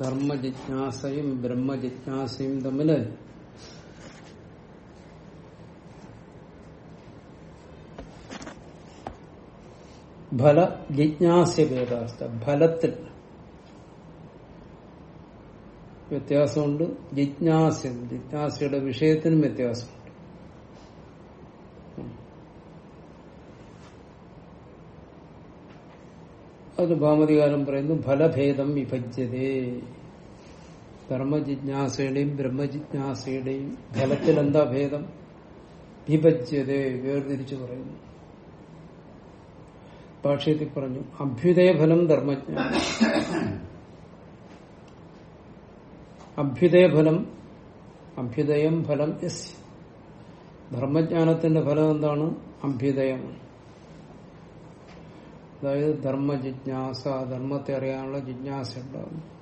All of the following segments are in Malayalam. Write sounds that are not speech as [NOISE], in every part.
ധർമ്മജിജ്ഞാസയും ബ്രഹ്മജിജ്ഞാസയും തമ്മിൽ ഫല ജിജ്ഞാസ്യ ഭേദാവസ്ഥ ഫലത്തിൽ വ്യത്യാസമുണ്ട് ജിജ്ഞാസ്യം ജിജ്ഞാസയുടെ വിഷയത്തിനും വ്യത്യാസമുണ്ട്. അത് ഭാമതികാരം പറയുന്നു ഫലഭേദം വിഭജ്യതേ. ധർമ്മജിജ്ഞാസയുടെയും ബ്രഹ്മജിജ്ഞാസയുടെയും ഫലത്തിൽ എന്താ ഭേദം? വിഭജ്യതേ വേർതിരിച്ചു പറയുന്നു. ഭാഷ്യത്തിൽ പറഞ്ഞു അഭ്യുദയഫലം ധർമ്മജ്ഞാനം. അഭ്യുദയഫലം അഭ്യുദയം ഫലം എസ് ധർമ്മജ്ഞാനത്തിന്റെ ഫലം എന്താണ്? അഭ്യുദയമാണ്. അതായത് ധർമ്മ ജിജ്ഞാസ ധർമ്മത്തെ അറിയാനുള്ള ജിജ്ഞാസ ഉണ്ടാകും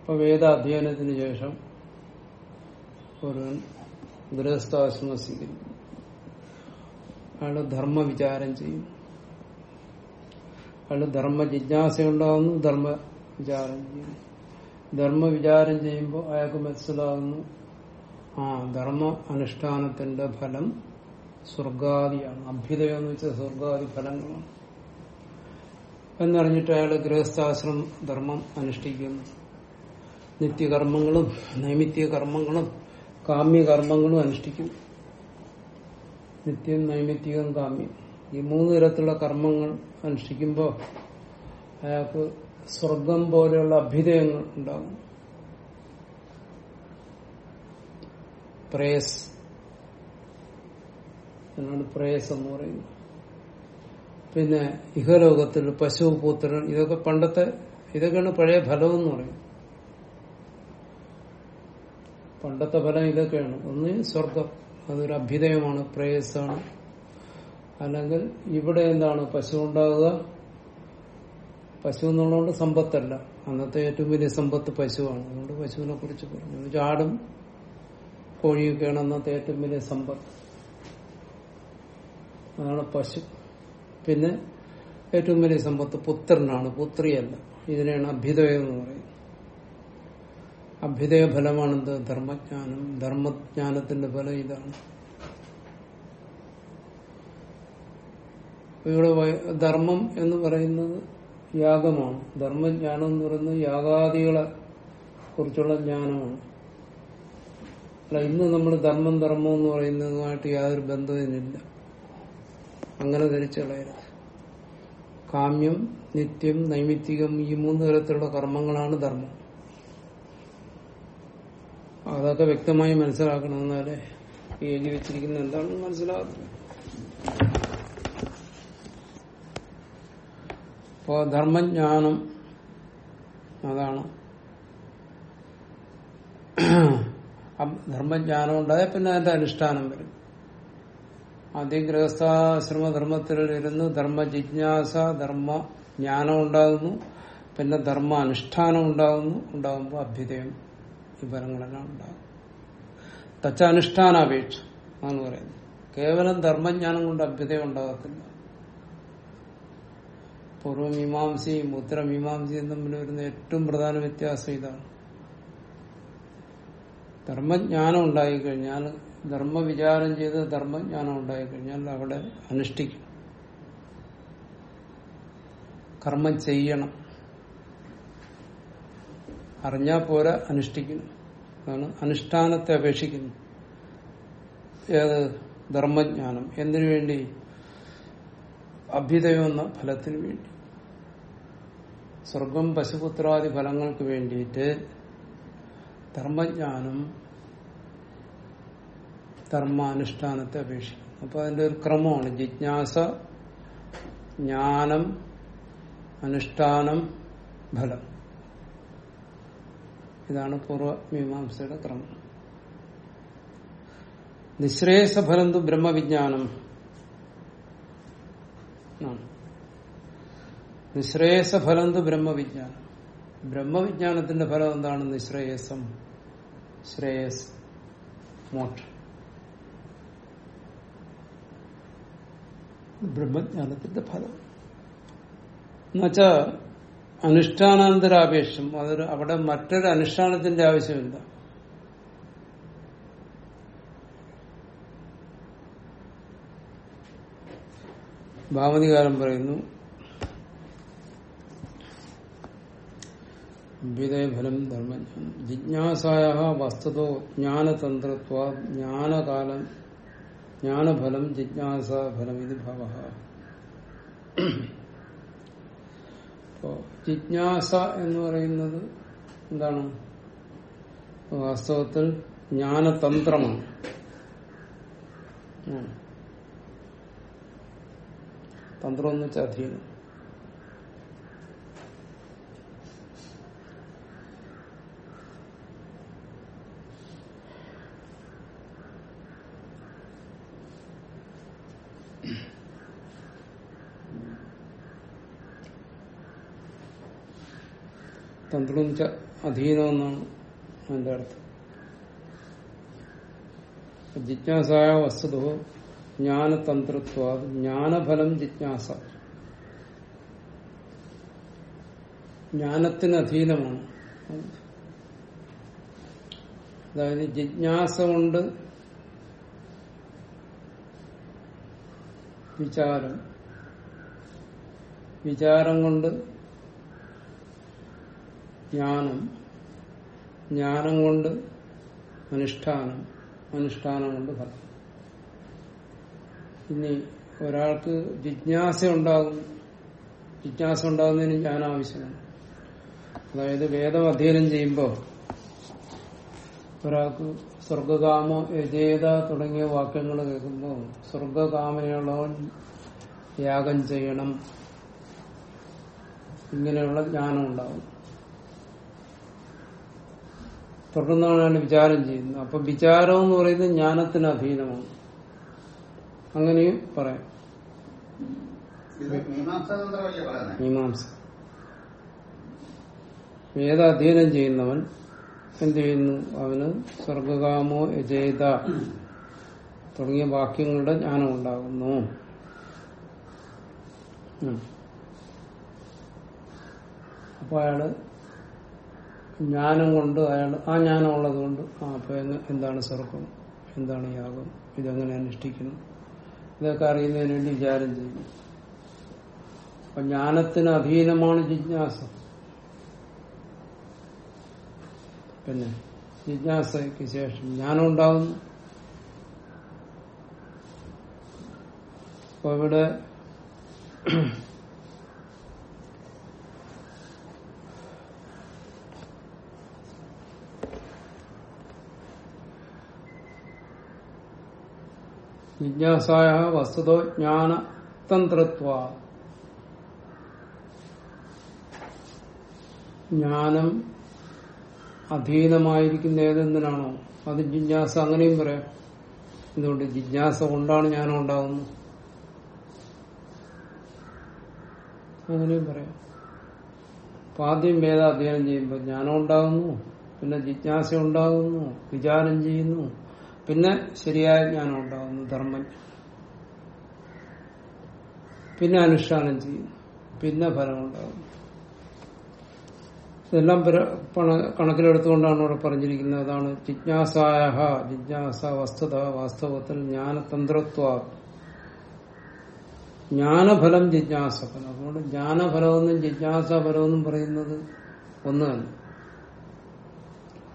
ഇപ്പൊ വേദാധ്യയനത്തിന് ശേഷം ഒരു ഗൃഹസ്ഥാശ്രമം സ്വീകരിക്കും അയാൾ ധർമ്മ വിചാരം ചെയ്യും. അയാൾ ധർമ്മ ജിജ്ഞാസ ഉണ്ടാകുന്നു ധർമ്മ വിചാരം ചെയ്യും. ധർമ്മ വിചാരം ചെയ്യുമ്പോൾ അയാൾക്ക് മനസ്സിലാകുന്നു ആ ധർമ്മ അനുഷ്ഠാനത്തിന്റെ ഫലം സ്വർഗാദിയാണ്. അഭ്യുദയം എന്ന് വെച്ചാൽ സ്വർഗാദി ഫലങ്ങളാണ്. എന്നറിഞ്ഞിട്ട് അയാൾ ഗൃഹസ്ഥാശ്രമം ധർമ്മം അനുഷ്ഠിക്കുന്നു. നിത്യകർമ്മങ്ങളും നൈമിത്യ കർമ്മങ്ങളും കാമ്യകർമ്മങ്ങളും അനുഷ്ഠിക്കും നിത്യം നൈമിത്യവും കാമ്യം. ഈ മൂന്ന് തരത്തിലുള്ള കർമ്മങ്ങൾ അനുഷ്ഠിക്കുമ്പോൾ അയാൾക്ക് സ്വർഗം പോലെയുള്ള അഭ്യുദയങ്ങൾ ഉണ്ടാകും. പ്രേയസ് എന്നാണ് പ്രേയസ് എന്ന് പറയുന്നത്. പിന്നെ ഇഹലോകത്തിൽ പശു പൂത്രൻ ഇതൊക്കെ പണ്ടത്തെ ഇതൊക്കെയാണ് പഴയ ഫലം എന്ന് പറയും പണ്ടത്തെ ഫലം ഇതൊക്കെയാണ്. ഒന്ന് സ്വർഗം അതൊരു അഭ്യുദയമാണ് പ്രേയസാണ്. അല്ലെങ്കിൽ ഇവിടെ എന്താണ് പശു ഉണ്ടാകുക പശു എന്നുള്ളതുകൊണ്ട് സമ്പത്തല്ല. അന്നത്തെ ഏറ്റവും വലിയ സമ്പത്ത് പശുവാണ്. അതുകൊണ്ട് പശുവിനെ കുറിച്ച് പറഞ്ഞു. ചാടും കോഴിയൊക്കെയാണ് അന്നത്തെ ഏറ്റവും വലിയ സമ്പത്ത്. അതാണ് പശു. പിന്നെ ഏറ്റവും വലിയ സമ്പത്ത് പുത്രനാണ് പുത്രിയല്ല. ഇതിനെയാണ് അഭ്യുദയം എന്ന് പറയുന്നത്. അഭ്യുദയ ഫലമാണെന്ത്? ധർമ്മജ്ഞാനം. ധർമ്മജ്ഞാനത്തിന്റെ ഫലം ഇതാണ്. ഇവിടെ ധർമ്മം എന്ന് പറയുന്നത് യാഗമാണ്. ധർമ്മജ്ഞാനം എന്ന് പറയുന്നത് യാഗാദികളെ കുറിച്ചുള്ള ജ്ഞാനമാണ്. അല്ല ഇന്ന് നമ്മൾ ധർമ്മം ധർമ്മം എന്ന് പറയുന്നതുമായിട്ട് യാതൊരു ബന്ധവുമില്ല. അങ്ങനെ ധരിച്ചു കളയരുത് കാമ്യം നിത്യം നൈമിത്തികം ഈ മൂന്ന് തരത്തിലുള്ള കർമ്മങ്ങളാണ് ധർമ്മം. അതൊക്കെ വ്യക്തമായി മനസ്സിലാക്കണം എന്നാലേ ഈ എഴുതി വെച്ചിരിക്കുന്ന എന്താണെന്ന് മനസ്സിലാകുന്നത് അപ്പോ ധർമ്മജ്ഞാനം അതാണ്. ധർമ്മജ്ഞാനം ഉണ്ടായാൽ പിന്നെ അതിന്റെ അനുഷ്ഠാനം വരും. ആദ്യം ഗൃഹസ്ഥാശ്രമധർമ്മത്തിൽ ഇരുന്ന് ധർമ്മ ജിജ്ഞാസ ധർമ്മ ജ്ഞാനം ഉണ്ടാകുന്നു പിന്നെ ധർമ്മ അനുഷ്ഠാനം ഉണ്ടാകുന്നു ഉണ്ടാകുമ്പോൾ അഭ്യുദയം ഈ ഫലങ്ങളെല്ലാം ഉണ്ടാകും തച്ച അനുഷ്ഠാനാപേക്ഷ എന്നാണ് പറയുന്നത്. കേവലം ധർമ്മജ്ഞാനം കൊണ്ട് അഭ്യുദയം ഉണ്ടാകത്തില്ല. പൂർവമീമാംസയും ഉത്തരമീമാംസയും തമ്മിൽ വരുന്ന ഏറ്റവും പ്രധാന വ്യത്യാസം ഇതാണ്. ധർമ്മജ്ഞാനം ഉണ്ടായിക്കഴിഞ്ഞാൽ ധർമ്മവിചാരം ചെയ്ത് ധർമ്മജ്ഞാനം ഉണ്ടായിക്കഴിഞ്ഞാൽ അവിടെ അനുഷ്ഠിക്കും. കർമ്മം ചെയ്യണം. അറിഞ്ഞാൽ പോരാ അനുഷ്ഠിക്കണം അനുഷ്ഠാനത്തെ അപേക്ഷിക്കുന്നു. ഏത്? ധർമ്മജ്ഞാനം. എന്തിനു വേണ്ടി? അഭ്യുദയം എന്ന ഫലത്തിന് വേണ്ടി. സ്വർഗം പശുപുത്രാദി ഫലങ്ങൾക്ക് വേണ്ടിയിട്ട് ധർമ്മജ്ഞാനം ധർമാനുഷ്ഠാനത്തെ അപേക്ഷിക്കും അപ്പൊ അതിന്റെ ഒരു ക്രമമാണ്. ജിജ്ഞാസ ജ്ഞാനം അനുഷ്ഠാനം ഫലം. ഇതാണ് പൂർവമീമാംസയുടെ ക്രമം. നിശ്രേയസ ഫലം തു ബ്രഹ്മവിജ്ഞാനം. നിശ്രേയസ ഫലം തു ബ്രഹ്മവിജ്ഞാനം. ബ്രഹ്മവിജ്ഞാനത്തിന്റെ ഫലം എന്താണ്? നിശ്രേയസം. ശ്രേയസ്. മോക്ഷം. ബ്രഹ്മജ്ഞാനത്തിന്റെ ഫലം. എന്നുവെച്ചാ അനുഷ്ഠാനാന്തരാപേക്ഷം അതൊരു അവിടെ മറ്റൊരു അനുഷ്ഠാനത്തിന്റെ ആവശ്യമില്ല. ഭാമതികാരം പറയുന്നു വിധേഫലം ധർമ്മജ്ഞാനം. ജിജ്ഞാസായ വസ്തുതോ ജ്ഞാനതന്ത്രത്വ ജ്ഞാനകാലം ജ്ഞാനഫലം ജിജ്ഞാസാഫലം ഇത് ഭവ. ജിജ്ഞാസ എന്ന് പറയുന്നത് എന്താണ്? വാസ്തവത്തിൽ ജ്ഞാനതന്ത്രമാണ്. തന്ത്രം എന്ന് വെച്ചാൽ അധീനം. തന്ത്രം അധീനം എന്നാണ് അതിന്റെ അർത്ഥം. ജിജ്ഞാസായ വസ്തുതോ ജ്ഞാനതന്ത്രത്വ ജ്ഞാനഫലം ജിജ്ഞാസ. ജ്ഞാനത്തിന് അധീനമാണ് അതായത് ജിജ്ഞാസ കൊണ്ട് വിചാരം. വിചാരം കൊണ്ട് ജ്ഞാനം ജ്ഞാനം കൊണ്ട് അനുഷ്ഠാനം അനുഷ്ഠാനം കൊണ്ട് ഫലം ഇനി ഒരാൾക്ക് ജിജ്ഞാസ ഉണ്ടാകും ജിജ്ഞാസ ഉണ്ടാകുന്നതിന് ജ്ഞാനം ആവശ്യമാണ്. അതായത് വേദം അധ്യയനം ചെയ്യുമ്പോൾ ഒരാൾക്ക് സ്വർഗകാമ യജേത തുടങ്ങിയ വാക്യങ്ങൾ കേൾക്കുമ്പോൾ സ്വർഗകാമനയുള്ളവൻ യാഗം ചെയ്യണം. ഇങ്ങനെയുള്ള ജ്ഞാനം ഉണ്ടാകും. തുടർന്നാണ് അയാൾ വിചാരം ചെയ്യുന്നത്. അപ്പൊ വിചാരം എന്ന് പറയുന്നത് ജ്ഞാനത്തിന് അധീനമാണ്. അങ്ങനെയും പറയാം. മീമാംസ വേദ അധ്യയനം ചെയ്യുന്നവൻ എന്ത് ചെയ്യുന്നു? അവന് സ്വർഗകാമോ യജേത തുടങ്ങിയ വാക്യങ്ങളുടെ ജ്ഞാനം ഉണ്ടാകുന്നു. അപ്പോൾ അപ്പൊ അയാൾ ജ്ഞാനം കൊണ്ട് അയാൾ ആ ജ്ഞാനം ഉള്ളത് കൊണ്ട് ആ അപ്പൊ എന്താണ് സ്വർഗം? എന്താണ് യാഗം? ഇതെങ്ങനെ അനുഷ്ഠിക്കണം ഇതൊക്കെ അറിയുന്നതിന് വേണ്ടി വിചാരം ചെയ്യുന്നു. അപ്പൊ ജ്ഞാനത്തിന് അധീനമാണ് ജിജ്ഞാസ. പിന്നെ ജിജ്ഞാസയ്ക്ക് ശേഷം ജ്ഞാനം ഉണ്ടാകുന്നു അപ്പൊ ഇവിടെ ജിജ്ഞാസായ വസ്തുതോ ജ്ഞാന തന്ത്രത്വ ജ്ഞാനം അധീനമായിരിക്കുന്ന ഏതെന്തിനാണോ അത് ജിജ്ഞാസ അങ്ങനെയും പറയാം. എന്തുകൊണ്ട്? ജിജ്ഞാസ കൊണ്ടാണ് ജ്ഞാനം ഉണ്ടാകുന്നത് അങ്ങനെയും പറയാം. അപ്പൊ ആദ്യം വേദ അധ്യയനം ചെയ്യുമ്പോൾ ജ്ഞാനം ഉണ്ടാകുന്നു പിന്നെ ജിജ്ഞാസ ഉണ്ടാകുന്നു വിചാരം ചെയ്യുന്നു പിന്നെ ശരിയായ ജ്ഞാനം ഉണ്ടാകുന്നു ധർമ്മം പിന്നെ അനുഷ്ഠാനം ചെയ്യുന്നു പിന്നെ ഫലം ഉണ്ടാകുന്നു ഇതെല്ലാം കണക്കിലെടുത്തുകൊണ്ടാണ് ഇവിടെ പറഞ്ഞിരിക്കുന്നത്. അതാണ് ജിജ്ഞാസായ ജിജ്ഞാസ വസ്തുത വാസ്തവത്തിൽ ജ്ഞാനതന്ത്രത്വ. ജ്ഞാനഫലം ജിജ്ഞാസഫലം. അതുകൊണ്ട് ജ്ഞാനഫലമെന്നും ജിജ്ഞാസാഫലമെന്നും പറയുന്നത് ഒന്ന് തന്നെ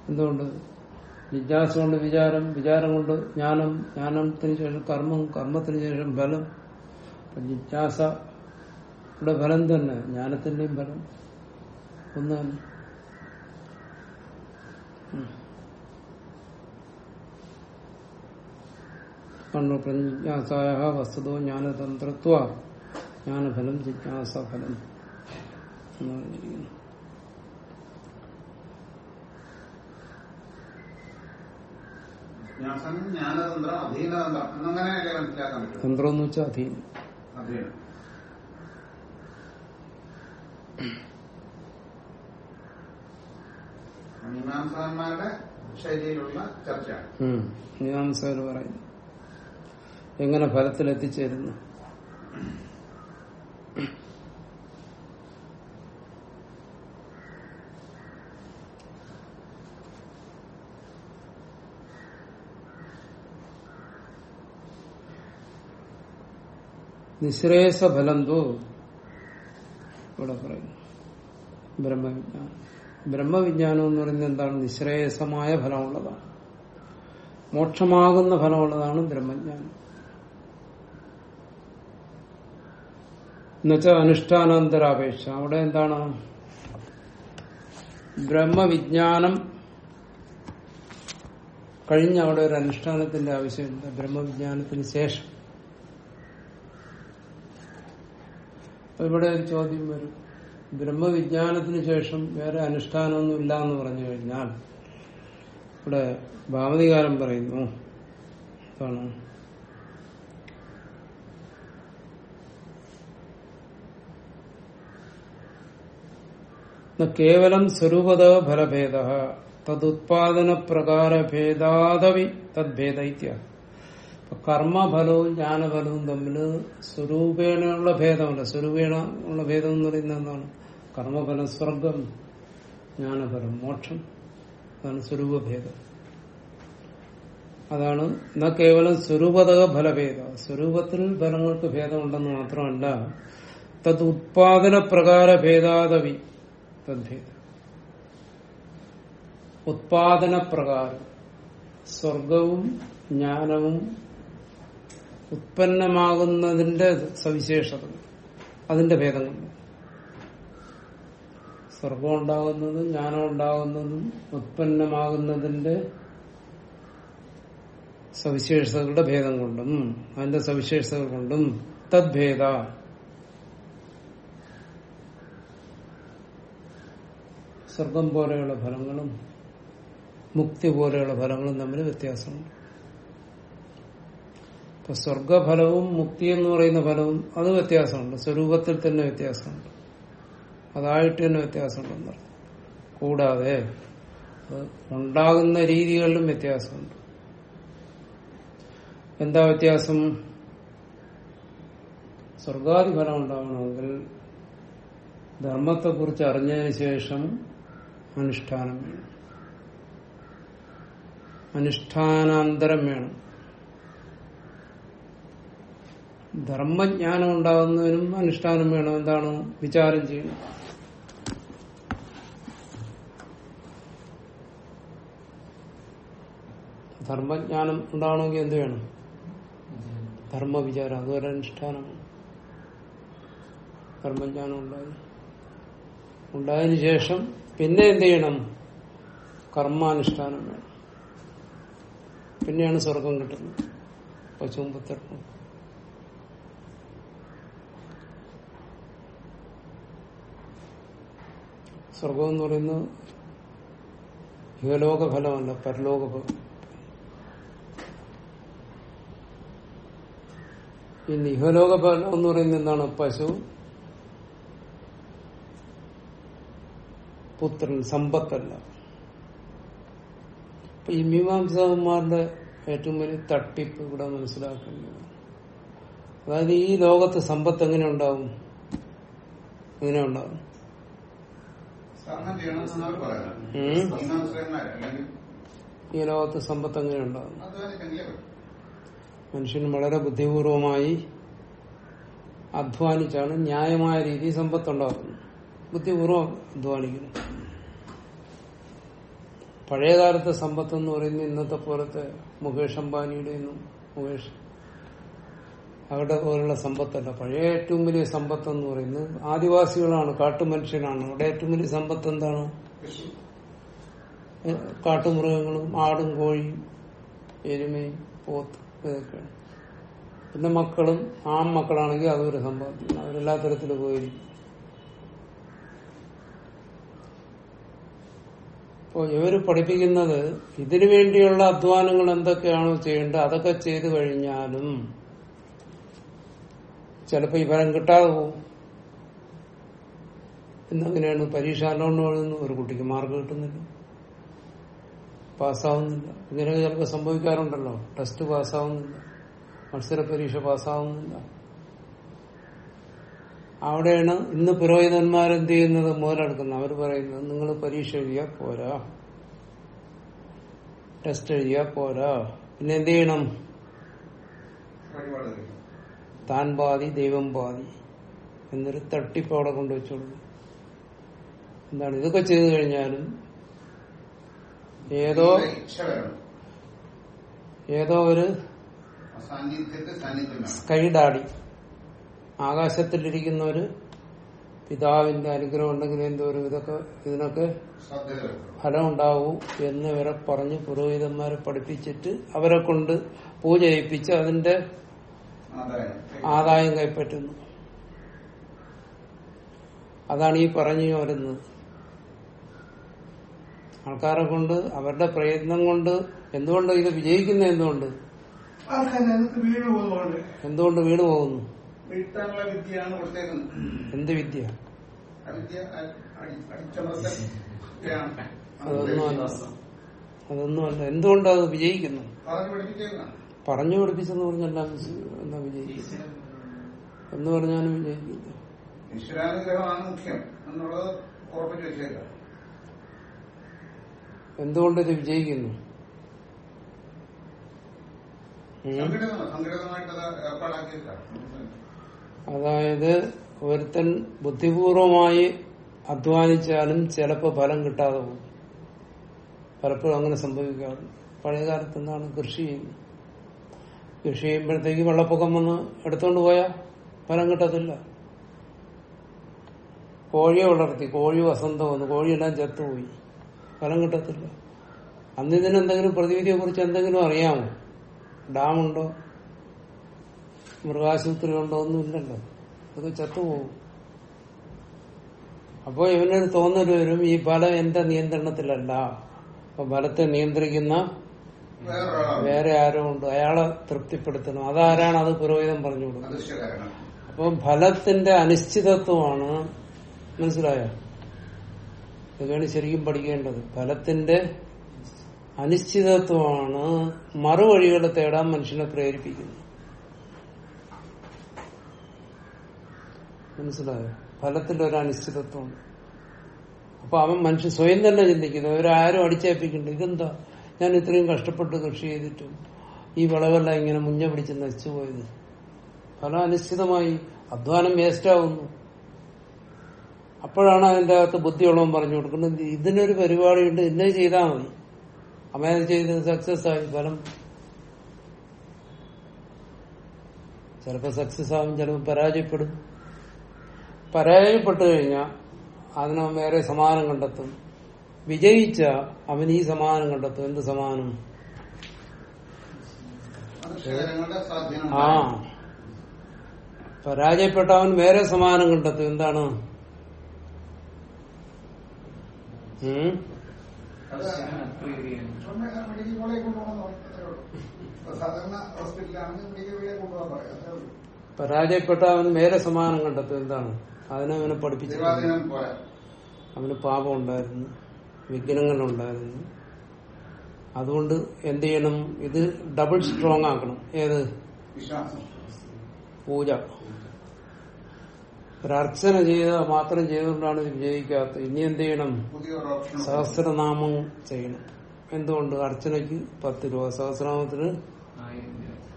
എന്തുകൊണ്ട്? ജിജ്ഞാസ കൊണ്ട് വിചാരം വിചാരം കൊണ്ട് ജ്ഞാനം ജ്ഞാനത്തിന് ശേഷം കർമ്മം കർമ്മത്തിന് ശേഷം ഫലം ജിജ്ഞാസയുടെ ഫലം തന്നെ ജ്ഞാനത്തിന്റെയും ഫലം ഒന്ന് തന്നെ. കണ്ണു ജിജ്ഞാസായ വസ്തുതോ ജ്ഞാനതന്ത്രത്വ. ജ്ഞാനഫലം ജിജ്ഞാസഫലം. എന്ന് പറഞ്ഞിരിക്കുന്നു ജിജ്ഞാസം ജ്ഞാനതന്ത്രം അധീനതന്ത്രം എന്നങ്ങനെയല്ലേ മനസ്സിലാക്കാൻ പറ്റും തന്ത്രം എന്ന് വെച്ചാൽ അധീനം. മീമാംസാന്മാരുടെ ശൈലിയിലുള്ള ചർച്ച മീമാംസകർ പറയുന്നു. എങ്ങനെ ഫലത്തിൽ നിശ്രേയസ ഫലന്തോ ഇവിടെ പറയുന്നു. ബ്രഹ്മവിജ്ഞാനം ബ്രഹ്മവിജ്ഞാനം എന്ന് പറയുന്നത് എന്താണ്? നിശ്രേയസമായ ഫലമുള്ളതാണ്. മോക്ഷമാകുന്ന ഫലമുള്ളതാണ് ബ്രഹ്മജ്ഞാനം. എന്നുവെച്ചാൽ അനുഷ്ഠാനാന്തരാപേക്ഷ. അവിടെ എന്താണ്? ബ്രഹ്മവിജ്ഞാനം കഴിഞ്ഞ അവിടെ ഒരു അനുഷ്ഠാനത്തിന്റെ ആവശ്യമില്ല ബ്രഹ്മവിജ്ഞാനത്തിന് ശേഷം. ഇവിടെ ഒരു ചോദ്യം വരും. ബ്രഹ്മവിജ്ഞാനത്തിന് ശേഷം വേറെ അനുഷ്ഠാനമൊന്നും ഇല്ല എന്ന് പറഞ്ഞു കഴിഞ്ഞാൽ ഇവിടെ ഭാവതികാരം പറയുന്നു. എന്താണ് കേവലം സ്വരൂപത ഫലഭേദ തതുത്പാദന പ്രകാരഭേദാദവി തദ്ഭേദ ഇത്യ അപ്പൊ കർമ്മഫലവും ജ്ഞാനഫലവും തമ്മിൽ സ്വരൂപേണയുള്ള ഭേദമല്ല. സ്വരൂപേണ ഉള്ള ഭേദം എന്ന് പറയുന്നത് എന്താണ്? കർമ്മഫലം സ്വർഗം ജ്ഞാനഫലം മോക്ഷം. അതാണ് സ്വരൂപഭേദം. അതാണ് ന കേവലം സ്വരൂപതക ഫലഭേദ സ്വരൂപത്തിൽ ഫലങ്ങൾക്ക് ഭേദമുണ്ടെന്ന് മാത്രമല്ല തത് ഉത്പാദന പ്രകാര ഭേദാദവി തദ്ഭേദ. ഉത്പാദന പ്രകാരം സ്വർഗവും ജ്ഞാനവും ഉത്പന്നമാകുന്നതിന്റെ സവിശേഷത അതിന്റെ ഭേദങ്ങൾ. സ്വർഗം ഉണ്ടാകുന്നതും ജ്ഞാനം ഉണ്ടാകുന്നതും ഉത്പന്നമാകുന്നതിന്റെ സവിശേഷതകളുടെ ഭേദം കൊണ്ടും അതിന്റെ സവിശേഷതകൾ കൊണ്ടും തദ്ഭേദ. സ്വർഗം പോലെയുള്ള ഫലങ്ങളും മുക്തി പോലെയുള്ള ഫലങ്ങളും തമ്മിൽ വ്യത്യാസമുണ്ട്. ഇപ്പൊ സ്വർഗഫലവും മുക്തി എന്ന് പറയുന്ന ഫലവും അത് വ്യത്യാസമുണ്ട്. സ്വരൂപത്തിൽ തന്നെ വ്യത്യാസമുണ്ട്. അതായിട്ട് തന്നെ വ്യത്യാസമുണ്ടെന്നർത്ഥം കൂടാതെ ഉണ്ടാകുന്ന രീതികളിലും വ്യത്യാസമുണ്ട്. എന്താ വ്യത്യാസം? സ്വർഗാദി ഫലം ഉണ്ടാവണമെങ്കിൽ ധർമ്മത്തെക്കുറിച്ച് അറിഞ്ഞതിന് ശേഷം അനുഷ്ഠാനം വേണം. അനുഷ്ഠാനാന്തരം വേണം. ധർമ്മജ്ഞാനം ഉണ്ടാകുന്നതിനും അനുഷ്ഠാനം വേണം. എന്താണ് വിചാരം ചെയ്യണം ധർമ്മജ്ഞാനം ഉണ്ടാവണമെങ്കിൽ എന്ത് വേണം? ധർമ്മവിചാരം. അതൊരു അനുഷ്ഠാനമാണ് ധർമ്മജ്ഞാനം ഉണ്ടായി. ഉണ്ടായതിനു ശേഷം പിന്നെ എന്ത് ചെയ്യണം? കർമാനുഷ്ഠാനം വേണം. പിന്നെയാണ് സ്വർഗം കിട്ടുന്നത്. പശുവും സ്വർഗം എന്ന് പറയുന്നത് ഇഹലോക ഫലമല്ല പരലോക ഫലം. ഈ നിഹലോക ഫലം എന്ന് പറയുന്നത് എന്താണ്? പശു പുത്രൻ സമ്പത്തല്ല. അപ്പൊ ഈ മീമാംസകന്മാരുടെ ഏറ്റവും വലിയ തട്ടിപ്പ് ഇവിടെ മനസ്സിലാക്കേണ്ടത്. അതായത് ഈ ലോകത്ത് സമ്പത്ത് എങ്ങനെ ഉണ്ടാവും? എങ്ങനെ ഉണ്ടാവും കർമ്മം ചെയ്യണമെന്ന് അവർ പറയാം ഉം. മീമാംസകന്മാര് അല്ലെങ്കിൽ ഈ ലോകത്ത് സമ്പത്ത് എങ്ങനെ ഉണ്ടാകും. മനുഷ്യൻ വളരെ ബുദ്ധിപൂർവമായി അധ്വാനിച്ചാണ് ന്യായമായ രീതി സമ്പത്ത് ഉണ്ടാക്കുന്നത് ബുദ്ധിപൂർവം അധ്വാനിക്കുന്നു. പഴയകാലത്തെ സമ്പത്ത് എന്ന് പറയുന്നത് ഇന്നത്തെ പോലത്തെ മുകേഷ് അംബാനിയുടെ ഒന്നും മുകേഷ് അവരുടെ പോലുള്ള സമ്പത്തല്ല. പഴയ ഏറ്റവും വലിയ സമ്പത്ത് എന്ന് പറയുന്നത് ആദിവാസികളാണ് കാട്ടുമനുഷ്യനാണ്. അവിടെ ഏറ്റവും വലിയ സമ്പത്ത് എന്താണ് കാട്ടുമൃഗങ്ങളും ആടും കോഴിയും എരുമയും പോത്ത് ഇതൊക്കെയാണ്. പിന്നെ മക്കളും ആൺമക്കളാണെങ്കിൽ അതൊരു സമ്പാദ്യം. അവരെല്ലാ തരത്തിലും പോയിരിക്കും അപ്പോൾ ഇവർ പഠിപ്പിക്കുന്നത് ഇതിനു വേണ്ടിയുള്ള അധ്വാനങ്ങൾ എന്തൊക്കെയാണോ ചെയ്യേണ്ടത് അതൊക്കെ ചെയ്തു കഴിഞ്ഞാലും ചിലപ്പോ ഈ ഫലം കിട്ടാതെ പോകും. എന്നങ്ങനെയാണ് പരീക്ഷ അലോണ്ട് എഴുതുന്നു. ഒരു കുട്ടിക്ക് മാർക്ക് കിട്ടുന്നില്ല. പാസ്സാവുന്നില്ല. ഇങ്ങനെയൊക്കെ ചിലപ്പോൾ സംഭവിക്കാറുണ്ടല്ലോ. ടെസ്റ്റ് പാസ്സാവുന്നില്ല. മത്സര പരീക്ഷ പാസ്സാവുന്നില്ല. അവിടെയാണ് ഇന്ന് പുരോഹിതന്മാരെന്ത് ചെയ്യുന്നത്? മുതലെടുക്കുന്നത് അവർ പറയുന്നത് നിങ്ങൾ പരീക്ഷ എഴുതിയാൽ പോരാ. ടെസ്റ്റ് എഴുതിയാൽ പോരാ. പിന്നെ എന്ത് ചെയ്യണം? താൻ പാതി ദൈവം പാതി എന്നൊരു തട്ടിപ്പ് അവിടെ കൊണ്ടുവച്ചോളൂ എന്താണ്? ഇതൊക്കെ ചെയ്തു കഴിഞ്ഞാലും ഏതോ ഏതോ ഒരു വേണം. സ്കൈഡാടി ആകാശത്തിലിരിക്കുന്ന ഒരു പിതാവിന്റെ അനുഗ്രഹം ഉണ്ടെങ്കിൽ എന്തോ ഒരു ഇതൊക്കെ ഇതിനൊക്കെ ഫലം ഉണ്ടാവൂ എന്ന് ഇവരെ പറഞ്ഞ് പുരോഹിതന്മാരെ പഠിപ്പിച്ചിട്ട് അവരെ കൊണ്ട് പൂജ ചെയ്യിപ്പിച്ച് അതിന്റെ ആദായം. കൈപ്പറ്റുന്നു. അതാണ് ഈ പറഞ്ഞു വരുന്നത്. ആൾക്കാരെ കൊണ്ട് അവരുടെ പ്രയത്നം കൊണ്ട് എന്തുകൊണ്ട് ഇത് വിജയിക്കുന്ന എന്തുകൊണ്ട്? എന്തുകൊണ്ട് വീട് പോകുന്നു? എന്ത് വിദ്യ. അതൊന്നുമല്ല അതൊന്നുമല്ല എന്തുകൊണ്ട് അത് വിജയിക്കുന്നു? പറഞ്ഞു പഠിപ്പിച്ചെന്ന് പറഞ്ഞല്ല എന്താ വിജയിക്കും? എന്ന് പറഞ്ഞാലും വിജയിക്കില്ല. ഈശ്വരാനുഗ്രഹമാണ് മുഖ്യം. എന്നുള്ളത് ഉറപ്പിച്ച് വെച്ചേക്കാം. എന്തുകൊണ്ട് ഇത് വിജയിക്കുന്നു? അതായത് ഒരുത്തൻ ബുദ്ധിപൂർവമായി അധ്വാനിച്ചാലും ചിലപ്പോ ഫലം കിട്ടാതെ പോകും. പലപ്പോഴും അങ്ങനെ സംഭവിക്കാറുണ്ട്. പഴയകാലത്ത് എന്താണ് കൃഷി ചെയ്യുന്നത്? കൃഷി ചെയ്യുമ്പോഴത്തേക്ക് വെള്ളപ്പൊക്കം വന്ന് എടുത്തോണ്ട് പോയാൽ ഫലം കിട്ടത്തില്ല. കോഴിയെ വളർത്തി കോഴി വസന്തം വന്നു കോഴിയെല്ലാം ചത്തുപോയി. ഫലം കിട്ടത്തില്ല. അന്ന് ഇതിനെന്തെങ്കിലും പ്രതിവിധിയെ കുറിച്ച് എന്തെങ്കിലും അറിയാമോ? ഡാമുണ്ടോ? മൃഗാശുപത്രി ഉണ്ടോ? ഒന്നും ഇല്ലല്ലോ. അത് ചത്തുപോകും. അപ്പോ ഇവനൊരു തോന്നൽ വരും ഈ ഫലം എന്റെ നിയന്ത്രണത്തിലല്ല. അപ്പൊ ഫലത്തെ നിയന്ത്രിക്കുന്ന വേറെ ആരോ ഉണ്ട്. അയാളെ തൃപ്തിപ്പെടുത്തണം. അതാരാണ് അത് പുരോഹിതം പറഞ്ഞു കൊടുക്കുന്നത്? അപ്പൊ ഫലത്തിന്റെ അനിശ്ചിതത്വമാണ്. മനസ്സിലായോ? ഇതൊക്കെയാണ് ശരിക്കും പഠിക്കേണ്ടത്. ഫലത്തിന്റെ അനിശ്ചിതത്വമാണ് മറുവഴികളെ തേടാൻ മനുഷ്യനെ പ്രേരിപ്പിക്കുന്നത്. മനസ്സിലായോ? ഫലത്തിന്റെ ഒരു അനിശ്ചിതത്വം. അപ്പൊ അവൻ മനുഷ്യൻ സ്വയം തന്നെ ചിന്തിക്കുന്നത് അവരാരും അടിച്ചേൽപ്പിക്കുന്നുണ്ട് ഇതെന്താ? ഞാൻ ഇത്രയും കഷ്ടപ്പെട്ട് കൃഷി ചെയ്തിട്ടും ഈ വിളവെല്ലാം ഇങ്ങനെ മുഞ്ഞ പിടിച്ച് നശിച്ചു പോയത്. ഫലം അനിശ്ചിതമായി അധ്വാനം വേസ്റ്റാവുന്നു അപ്പോഴാണ് അതിന്റെ അകത്ത് ബുദ്ധിയുള്ളവൻ പറഞ്ഞു കൊടുക്കുന്നത് ഇതിനൊരു പരിപാടിയുണ്ട് ഇന്നേ ചെയ്താൽ മതി. അമ്മയത് ചെയ്ത് സക്സസ് ആയി ഫലം. ചിലപ്പോ സക്സസ് ആവും ചിലപ്പോൾ പരാജയപ്പെടും. പരാജയപ്പെട്ടു കഴിഞ്ഞാൽ അതിനവൻ വേറെ സമാധാനം കണ്ടെത്തും. വിജയിച്ച അവൻ ഈ സമാനം കണ്ടെത്തും എന്ത് സമാനം? ആ. പരാജയപ്പെട്ട അവൻ വേറെ സമാനം കണ്ടെത്തും എന്താണ്? പരാജയപ്പെട്ട അവൻ വേറെ സമാനം കണ്ടെത്തും എന്താണ്? അതിനെ അവനെ പഠിപ്പിച്ചു അവന് പാപം ഉണ്ടായിരുന്നു. വിഘ്നങ്ങളുണ്ടായിരുന്നു അതുകൊണ്ട് എന്ത് ചെയ്യണം? ഇത് ഡബിൾ സ്ട്രോങ് ആക്കണം. ഏത്? പൂജ. ഒരർച്ചന ചെയ്ത മാത്രം ചെയ്തുകൊണ്ടാണ് വിജയിക്കാത്തത്. ഇനി എന്ത് ചെയ്യണം? സഹസ്രനാമം ചെയ്യണം. എന്തുകൊണ്ട്? അർച്ചനയ്ക്ക് പത്ത് രൂപ സഹസ്രനാമത്തിന്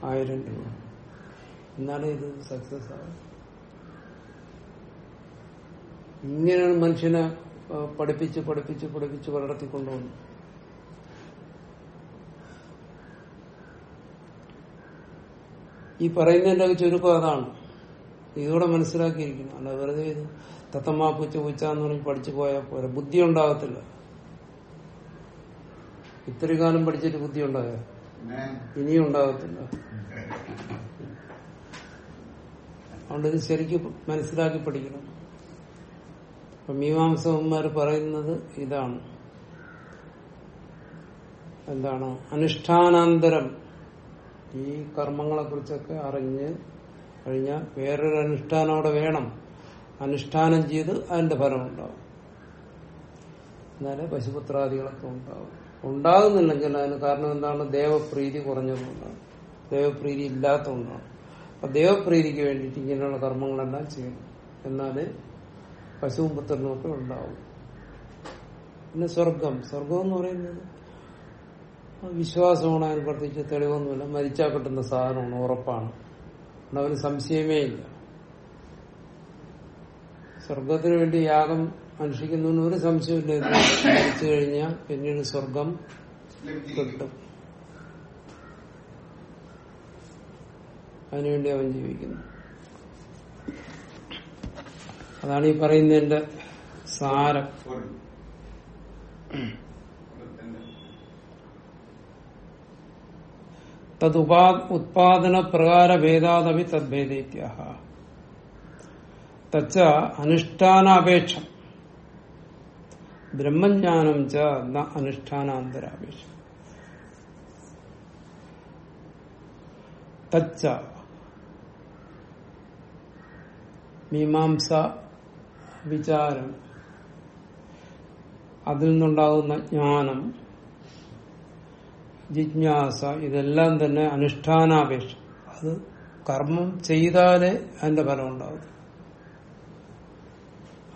ആയിരം രൂപ. എന്നാലേ ഇത് സക്സസ് ആവും. ഇങ്ങനെയാണ് മനുഷ്യനെ പഠിപ്പിച്ച് പഠിപ്പിച്ച് പഠിപ്പിച്ച് വളർത്തിക്കൊണ്ടുവന്നു. ഈ പറയുന്നതിന്റെ ചുരുക്കം അതാണ്. ഇതോടെ മനസ്സിലാക്കിയിരിക്കുന്നു. അല്ല വെറുതെ ഇത് തത്തമ്മ പൂച്ച പൂച്ച എന്ന് പറഞ്ഞ് പഠിച്ചു പോയാൽ പോരാ. ബുദ്ധി ഉണ്ടാകത്തില്ല. ഇത്രയും കാലം പഠിച്ചിട്ട് ബുദ്ധി ഉണ്ടായോ? ഇനിയും ഉണ്ടാകത്തില്ല. അതുകൊണ്ട് ഇത് ശരിക്കും മനസ്സിലാക്കി പഠിക്കണം. അപ്പൊ മീമാംസകന്മാർ പറയുന്നത് ഇതാണ്. എന്താണ്? അനുഷ്ഠാനാന്തരം. ഈ കർമ്മങ്ങളെ കുറിച്ചൊക്കെ അറിഞ്ഞ് കഴിഞ്ഞാൽ വേറൊരു അനുഷ്ഠാനം അവിടെ വേണം. അനുഷ്ഠാനം ചെയ്ത് അതിന്റെ ഫലം ഉണ്ടാവും എന്നാലേ പശുപുത്രാദികളൊക്കെ ഉണ്ടാവും. ഉണ്ടാകുന്നില്ലെങ്കിൽ അതിന് കാരണം എന്താണ്? ദേവപ്രീതി കുറഞ്ഞതുകൊണ്ടാണ്. ദേവപ്രീതി ഇല്ലാത്തതുകൊണ്ടാണ്. അപ്പൊ ദേവപ്രീതിക്ക് വേണ്ടിയിട്ട് ഇങ്ങനെയുള്ള കർമ്മങ്ങളെല്ലാം ചെയ്യണം. എന്നാലേ പശുവും പുത്രനും ഉണ്ടാവും പിന്നെ സ്വർഗം. സ്വർഗം എന്ന് പറയുന്നത് വിശ്വാസമാണ് അതിന് പ്രത്യേകിച്ച് തെളിവൊന്നുമില്ല. മരിച്ചാൽ കിട്ടുന്ന സാധനമാണ് ഉറപ്പാണ്. അവന് സംശയമേ ഇല്ല. സ്വർഗത്തിന് വേണ്ടി യാഗം അനുഷ്ഠിക്കുന്നതിന് ഒരു സംശയമില്ല മരിച്ചു കഴിഞ്ഞാൽ പിന്നീട് സ്വർഗം കിട്ടും. അതിനുവേണ്ടി അവൻ ജീവിക്കുന്നു. അതാണ് ഈ പറയുന്നതിന്റെ സാരം. തതുപാ ഉത്പാദന പ്രകാര ഭേദാദവി തദ്ഭേദേത്യ തച്ച അനുഷ്ഠാനാപേക്ഷ. ബ്രഹ്മജ്ഞാനം ച ന അനുഷ്ഠാനാന്തരാപേക്ഷ. തച്ച. മീമാംസ വിചാരം. അതിൽ നിന്നുണ്ടാകുന്ന ജ്ഞാനം ജിജ്ഞാസ ഇതെല്ലാം തന്നെ അനുഷ്ഠാനാപേക്ഷ. അത് കർമ്മം ചെയ്താലേ അതിന്റെ ഫലം ഉണ്ടാവും.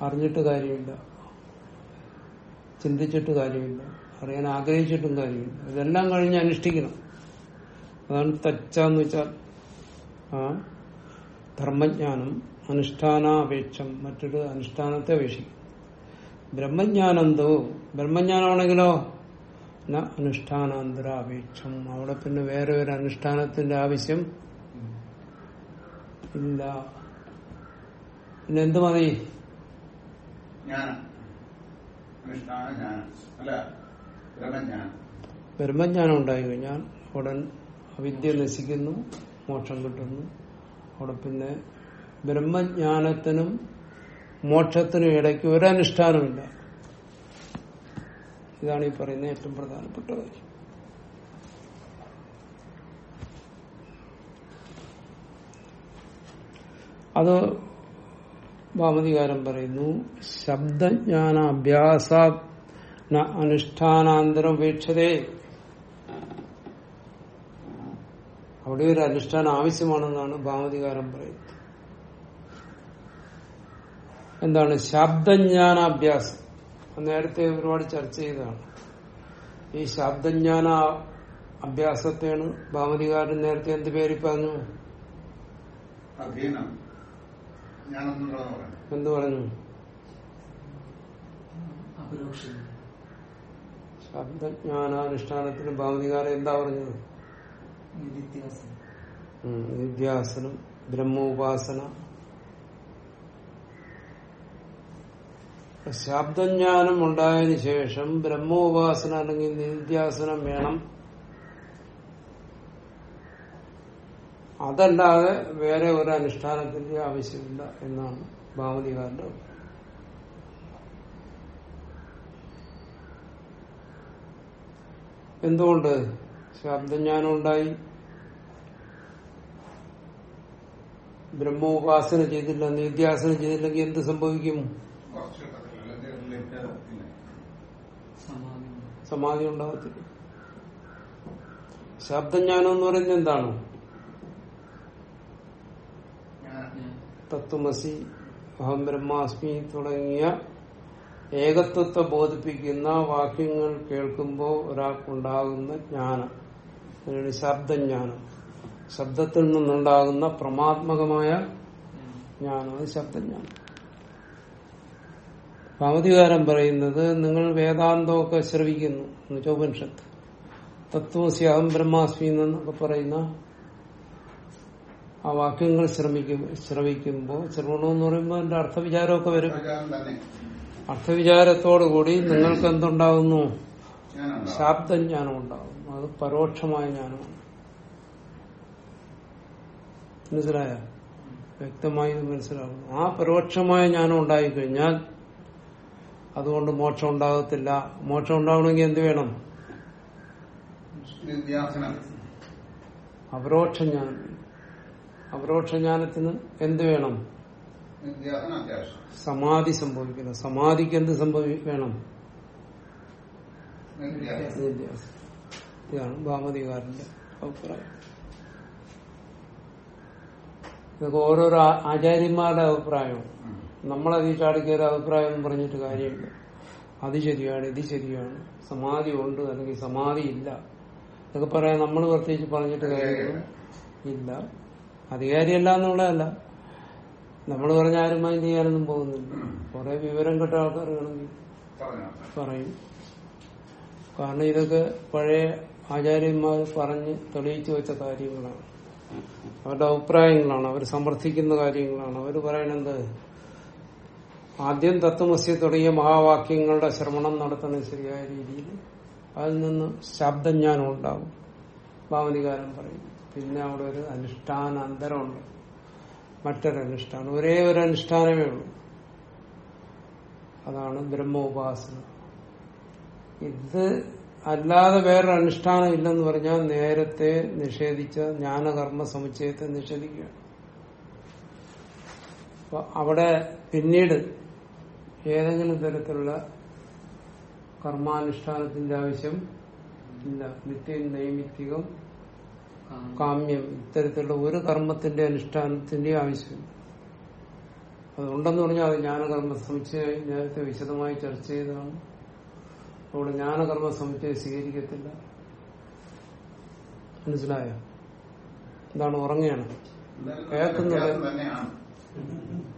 അറിഞ്ഞിട്ട് കാര്യമില്ല. ചിന്തിച്ചിട്ട് കാര്യമില്ല. അറിയാൻ ആഗ്രഹിച്ചിട്ടും കാര്യമില്ല. ഇതെല്ലാം കഴിഞ്ഞ് അനുഷ്ഠിക്കണം. അതാണ് തച്ച എന്ന് വെച്ചാൽ ആ ധർമ്മജ്ഞാനം അനുഷ്ഠാനാപേക്ഷം മറ്റൊരു അനുഷ്ഠാനത്തെ അപേക്ഷിക്കും. ബ്രഹ്മജ്ഞാനന്തോ ബ്രഹ്മജ്ഞാനമാണെങ്കിലോ? അനുഷ്ഠാനാന്തരാപേക്ഷം. അവിടെ പിന്നെ വേറെ ഒരു അനുഷ്ഠാനത്തിന്റെ ആവശ്യം ഇല്ല. പിന്നെ എന്ത് മതി ബ്രഹ്മജ്ഞാനം ഉണ്ടായി കഴിഞ്ഞാൽ ഉടൻ അവിദ്യ നശിക്കുന്നു മോക്ഷം കിട്ടുന്നു. അവിടെ പിന്നെ ബ്രഹ്മജ്ഞാനത്തിനും മോക്ഷത്തിനും ഇടയ്ക്ക് ഒരനുഷ്ഠാനമില്ല. ഇതാണ് ഈ പറയുന്ന ഏറ്റവും പ്രധാനപ്പെട്ട കാര്യം. അത് ഭാമതികാരം പറയുന്നു ശബ്ദജ്ഞാന അഭ്യാസ അനുഷ്ഠാനാന്തരം ഉപേക്ഷതേ. അവിടെ ഒരു അനുഷ്ഠാനം ആവശ്യമാണെന്നാണ് ഭാമതികാരം പറയുന്നത്. എന്താണ്? ശബ്ദജ്ഞാനാഭ്യാസം. നേരത്തെ ഒരുപാട് ചർച്ച ചെയ്തതാണ്. ഈ ശബ്ദജ്ഞാന അഭ്യാസത്തെയാണ് ഭാമതികാരൻ നേരത്തെ എന്ത് പേര് പറഞ്ഞു? എന്ത് പറഞ്ഞു? അപരോക്ഷം. ശബ്ദജ്ഞാനാനുഷ്ഠാനത്തിന് ഭാമതികാരൻ എന്താ പറഞ്ഞത്? നിത്യാസനം ബ്രഹ്മോപാസന ശബ്ദജ്ഞാനം ഉണ്ടായതിനു ശേഷം ബ്രഹ്മോപാസന അല്ലെങ്കിൽ നിത്യാസനം വേണം. അതല്ലാതെ വേറെ ഒരു അനുഷ്ഠാനത്തിന്റെ ആവശ്യമില്ല എന്നാണ് ഭാവതികാരുടെ. എന്തുകൊണ്ട് ശബ്ദജ്ഞാനം ഉണ്ടായി? ബ്രഹ്മോപാസന ചെയ്തില്ല നിത്യാസനം ചെയ്തില്ലെങ്കിൽ എന്ത് സംഭവിക്കും കുറച്ച് കിട്ടത്തില്ല അല്ലെങ്കിൽ ലഭ്യതയില്ല. സമാധി. ഉണ്ടാകത്തില്ല ശബ്ദജ്ഞാനം എന്ന് പറയുന്നത് എന്താണ്? തത്വമസി അഹം ബ്രഹ്മാസ്മി തുടങ്ങിയ ഏകത്വത്തെ ബോധിപ്പിക്കുന്ന വാക്യങ്ങൾ കേൾക്കുമ്പോൾ ഒരാൾക്കുണ്ടാകുന്ന ജ്ഞാനം. അതിനാണ് ശബ്ദജ്ഞാനം. ശബ്ദത്തിൽ നിന്നുണ്ടാകുന്ന പ്രമാത്മകമായ ജ്ഞാനം. അത് ശബ്ദജ്ഞാനം. ഭാമതികാരൻ പറയുന്നത് നിങ്ങൾ വേദാന്തമൊക്കെ ശ്രവിക്കുന്നു ഉപനിഷത്ത്. തത്വസി അഹം ബ്രഹ്മാസ്മി എന്നൊക്കെ പറയുന്ന ആ വാക്യങ്ങൾ ശ്രമിക്കും ശ്രവിക്കുമ്പോൾ ശ്രവണമെന്ന് പറയുമ്പോൾ എന്റെ അർത്ഥവിചാരമൊക്കെ വരും. അർത്ഥവിചാരത്തോടുകൂടി നിങ്ങൾക്ക് എന്തുണ്ടാകുന്നു. ശാബ്ദജ്ഞാനം ഉണ്ടാകും അത് പരോക്ഷമായ ജ്ഞാനമാണ്. മനസ്സിലായ? വ്യക്തമായി മനസ്സിലാകുന്നു ആ പരോക്ഷമായ ജ്ഞാനം ഉണ്ടായിക്കഴിഞ്ഞാൽ അതുകൊണ്ട് മോക്ഷം ഉണ്ടാകത്തില്ല. മോക്ഷം ഉണ്ടാകണമെങ്കിൽ എന്ത് വേണം? അപരോക്ഷ ജ്ഞാനം. അപരോക്ഷ ജ്ഞാനത്തിന് എന്ത് വേണം? സമാധി സംഭവിക്കണം സമാധിക്ക് എന്ത് സംഭവി വേണം. ഇതാണ് ഭാമതികാരന്റെ അഭിപ്രായം. ഇതൊക്കെ ഓരോരോ ആചാര്യന്മാരുടെ അഭിപ്രായം. ഉം. നമ്മളത് ഈ ചാടിക്കയറി അഭിപ്രായം പറഞ്ഞിട്ട് കാര്യമില്ല. അത് ശരിയാണ് ഇത് ശരിയാണ്. സമാധി ഉണ്ട് അല്ലെങ്കിൽ സമാധി ഇല്ല. ഇതൊക്കെ പറയാൻ നമ്മൾ പ്രത്യേകിച്ച് പറഞ്ഞിട്ട് കാര്യമൊന്നും ഇല്ല. അധികാരിയല്ല എന്നുള്ളതല്ല നമ്മൾ പറഞ്ഞ ആരും മൈൻഡ് ചെയ്യാനൊന്നും പോകുന്നില്ല. കുറെ വിവരം കിട്ട ആൾക്കാർ വേണമെങ്കിൽ പറയും. കാരണം ഇതൊക്കെ പഴയ ആചാര്യന്മാർ പറഞ്ഞ് തെളിയിച്ചു വെച്ച കാര്യങ്ങളാണ്. അവരുടെ അഭിപ്രായങ്ങളാണ് അവർ സമർത്ഥിക്കുന്ന കാര്യങ്ങളാണ്. അവർ പറയണത് ആദ്യം തത്വമസ്യ തുടങ്ങിയ മഹാവാക്യങ്ങളുടെ ശ്രവണം നടത്തുന്ന ശരിയായ രീതിയിൽ അതിൽ നിന്ന് ശബ്ദജ്ഞാനം ഉണ്ടാവും ഭാവനികാരം പറയും. പിന്നെ അവിടെ ഒരു അനുഷ്ഠാന അന്തരമുണ്ട് മറ്റൊരനുഷ്ഠാനം ഒരേ ഒരു അനുഷ്ഠാനമേ ഉള്ളൂ. അതാണ് ബ്രഹ്മോപാസന. ഇത് അല്ലാതെ വേറൊരു അനുഷ്ഠാനം ഇല്ലെന്ന് പറഞ്ഞാൽ നേരത്തെ നിഷേധിച്ച ജ്ഞാനകർമ്മ സമുച്ചയത്തെ നിഷേധിക്കുകയാണ്. അവിടെ പിന്നീട് ഏതെങ്കിലും തരത്തിലുള്ള കർമാനുഷ്ഠാനത്തിന്റെ ആവശ്യം ഇല്ല. നിത്യം നൈമിത്തികം കാമ്യം ഇത്തരത്തിലുള്ള ഒരു കർമ്മത്തിന്റെ അനുഷ്ഠാനത്തിന്റെ ആവശ്യമില്ല അതുണ്ടെന്ന് പറഞ്ഞാൽ അത് ജ്ഞാനകർമ്മ സമുച്ചയം നേരത്തെ വിശദമായി ചർച്ച ചെയ്തതാണ്. അവിടെ ജ്ഞാനകർമ്മ സമുച്ചയം സ്വീകരിക്കത്തില്ല. മനസ്സിലായോ? എന്താണ് ഉറങ്ങുകയാണ് കേൾക്കുന്നുണ്ട്.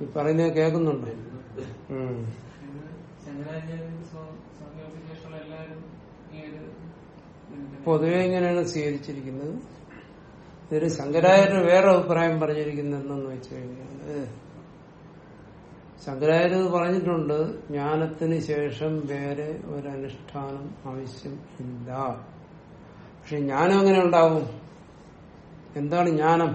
ഈ പറയുന്നത് കേൾക്കുന്നുണ്ടോ. പൊതുവെ ഇങ്ങനെയാണ് സ്വീകരിച്ചിരിക്കുന്നത്? ഇതിൽ ശങ്കരാചാര്യ വേറെ അഭിപ്രായം പറഞ്ഞിരിക്കുന്നത് എന്തെന്ന് കഴിഞ്ഞാൽ ശങ്കരാചാര്യ പറഞ്ഞിട്ടുണ്ട് ജ്ഞാനത്തിന് ശേഷം വേറെ ഒരനുഷ്ഠാനം ആവശ്യം ഇല്ല. പക്ഷെ ജ്ഞാനം എങ്ങനെ ഉണ്ടാവും? എന്താണ് ജ്ഞാനം?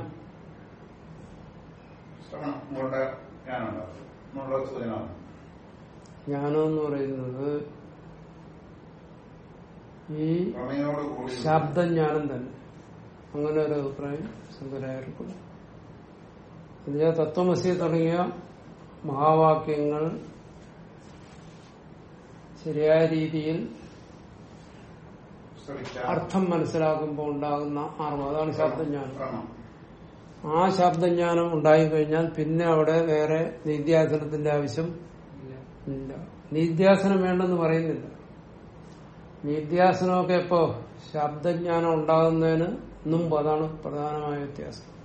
ജ്ഞാനം എന്ന് പറയുന്നത് ഈ ശബ്ദജ്ഞാനം തന്നെ. അങ്ങനെ ഒരു അഭിപ്രായം ശങ്കരാചാര്യർക്കുണ്ട് എന്നുവെച്ചാൽ തത്വമസി തുടങ്ങിയ മഹാവാക്യങ്ങൾ ശരിയായ രീതിയിൽ അർത്ഥം മനസ്സിലാക്കുമ്പോൾ ഉണ്ടാകുന്ന ആർവം. അതാണ് ശബ്ദജ്ഞാനം. ആ ശബ്ദജ്ഞാനം ഉണ്ടായി കഴിഞ്ഞാൽ പിന്നെ അവിടെ വേറെ നിത്യാസനത്തിന്റെ ആവശ്യം ഇല്ല. നിത്യാസനം വേണ്ടെന്ന് പറയുന്നില്ല. നിത്യാസനമൊക്കെ ഇപ്പോ ശബ്ദജ്ഞാനം ഉണ്ടാകുന്നതിന് മുമ്പ്. അതാണ് പ്രധാനമായ വ്യത്യാസം.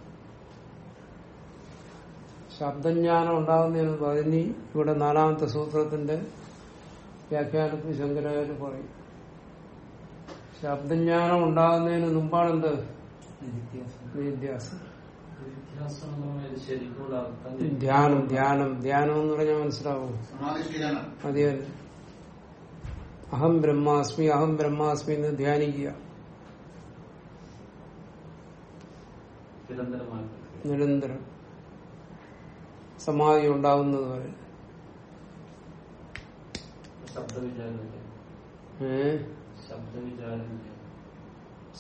ശബ്ദജ്ഞാനം ഉണ്ടാകുന്നതിന് പതിനി ഇവിടെ നാലാമത്തെ സൂത്രത്തിന്റെ വ്യാഖ്യാനത്തിൽ ശങ്കരാചാര്യ പറയും. ശബ്ദജ്ഞാനം ഉണ്ടാകുന്നതിന് മുമ്പാണ് എന്ത് ധ്യാനം ധ്യാനം ധ്യാനം എന്ന് പറഞ്ഞാൽ മനസ്സിലാവും? അതെ അഹം ബ്രഹ്മാസ്മി അഹം ബ്രഹ്മാസ്മി എന്ന് ധ്യാനിക്കുക. നിരന്തരം. സമാധി ഉണ്ടാവുന്നത് വരെ. ശബ്ദവിചാരം ഏ? ശബ്ദവിചാരമില്ല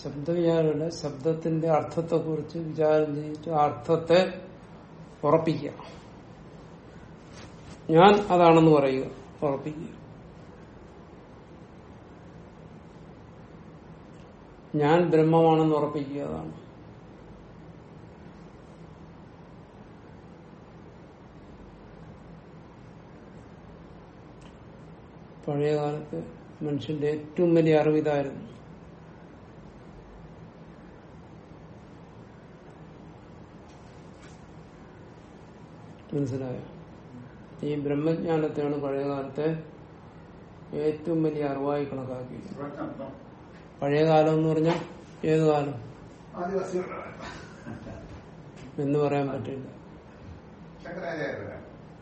ശബ്ദവിചാരമല്ല ശബ്ദത്തിന്റെ അർത്ഥത്തെ കുറിച്ച് വിചാരം ചെയ്തിട്ട് അർത്ഥത്തെ ഉറപ്പിക്കുക. ഞാൻ അതാണെന്ന് പറയുക. ഉറപ്പിക്കുക. ഞാൻ ബ്രഹ്മമാണെന്ന് ഉറപ്പിക്കുക അതാണ്. പഴയ കാലത്ത് മനുഷ്യന്റെ ഏറ്റവും വലിയ അറിവ് മനസ്സിലായോ? ഈ ബ്രഹ്മജ്ഞാനത്തെയാണ് പഴയകാലത്തെ ഏറ്റവും വലിയ അറിവായി കണക്കാക്കിയത്. പഴയകാലം പഴയ കാലം എന്ന് പറഞ്ഞാൽ ഏത് കാലം? എന്ന് പറയാൻ പറ്റില്ല.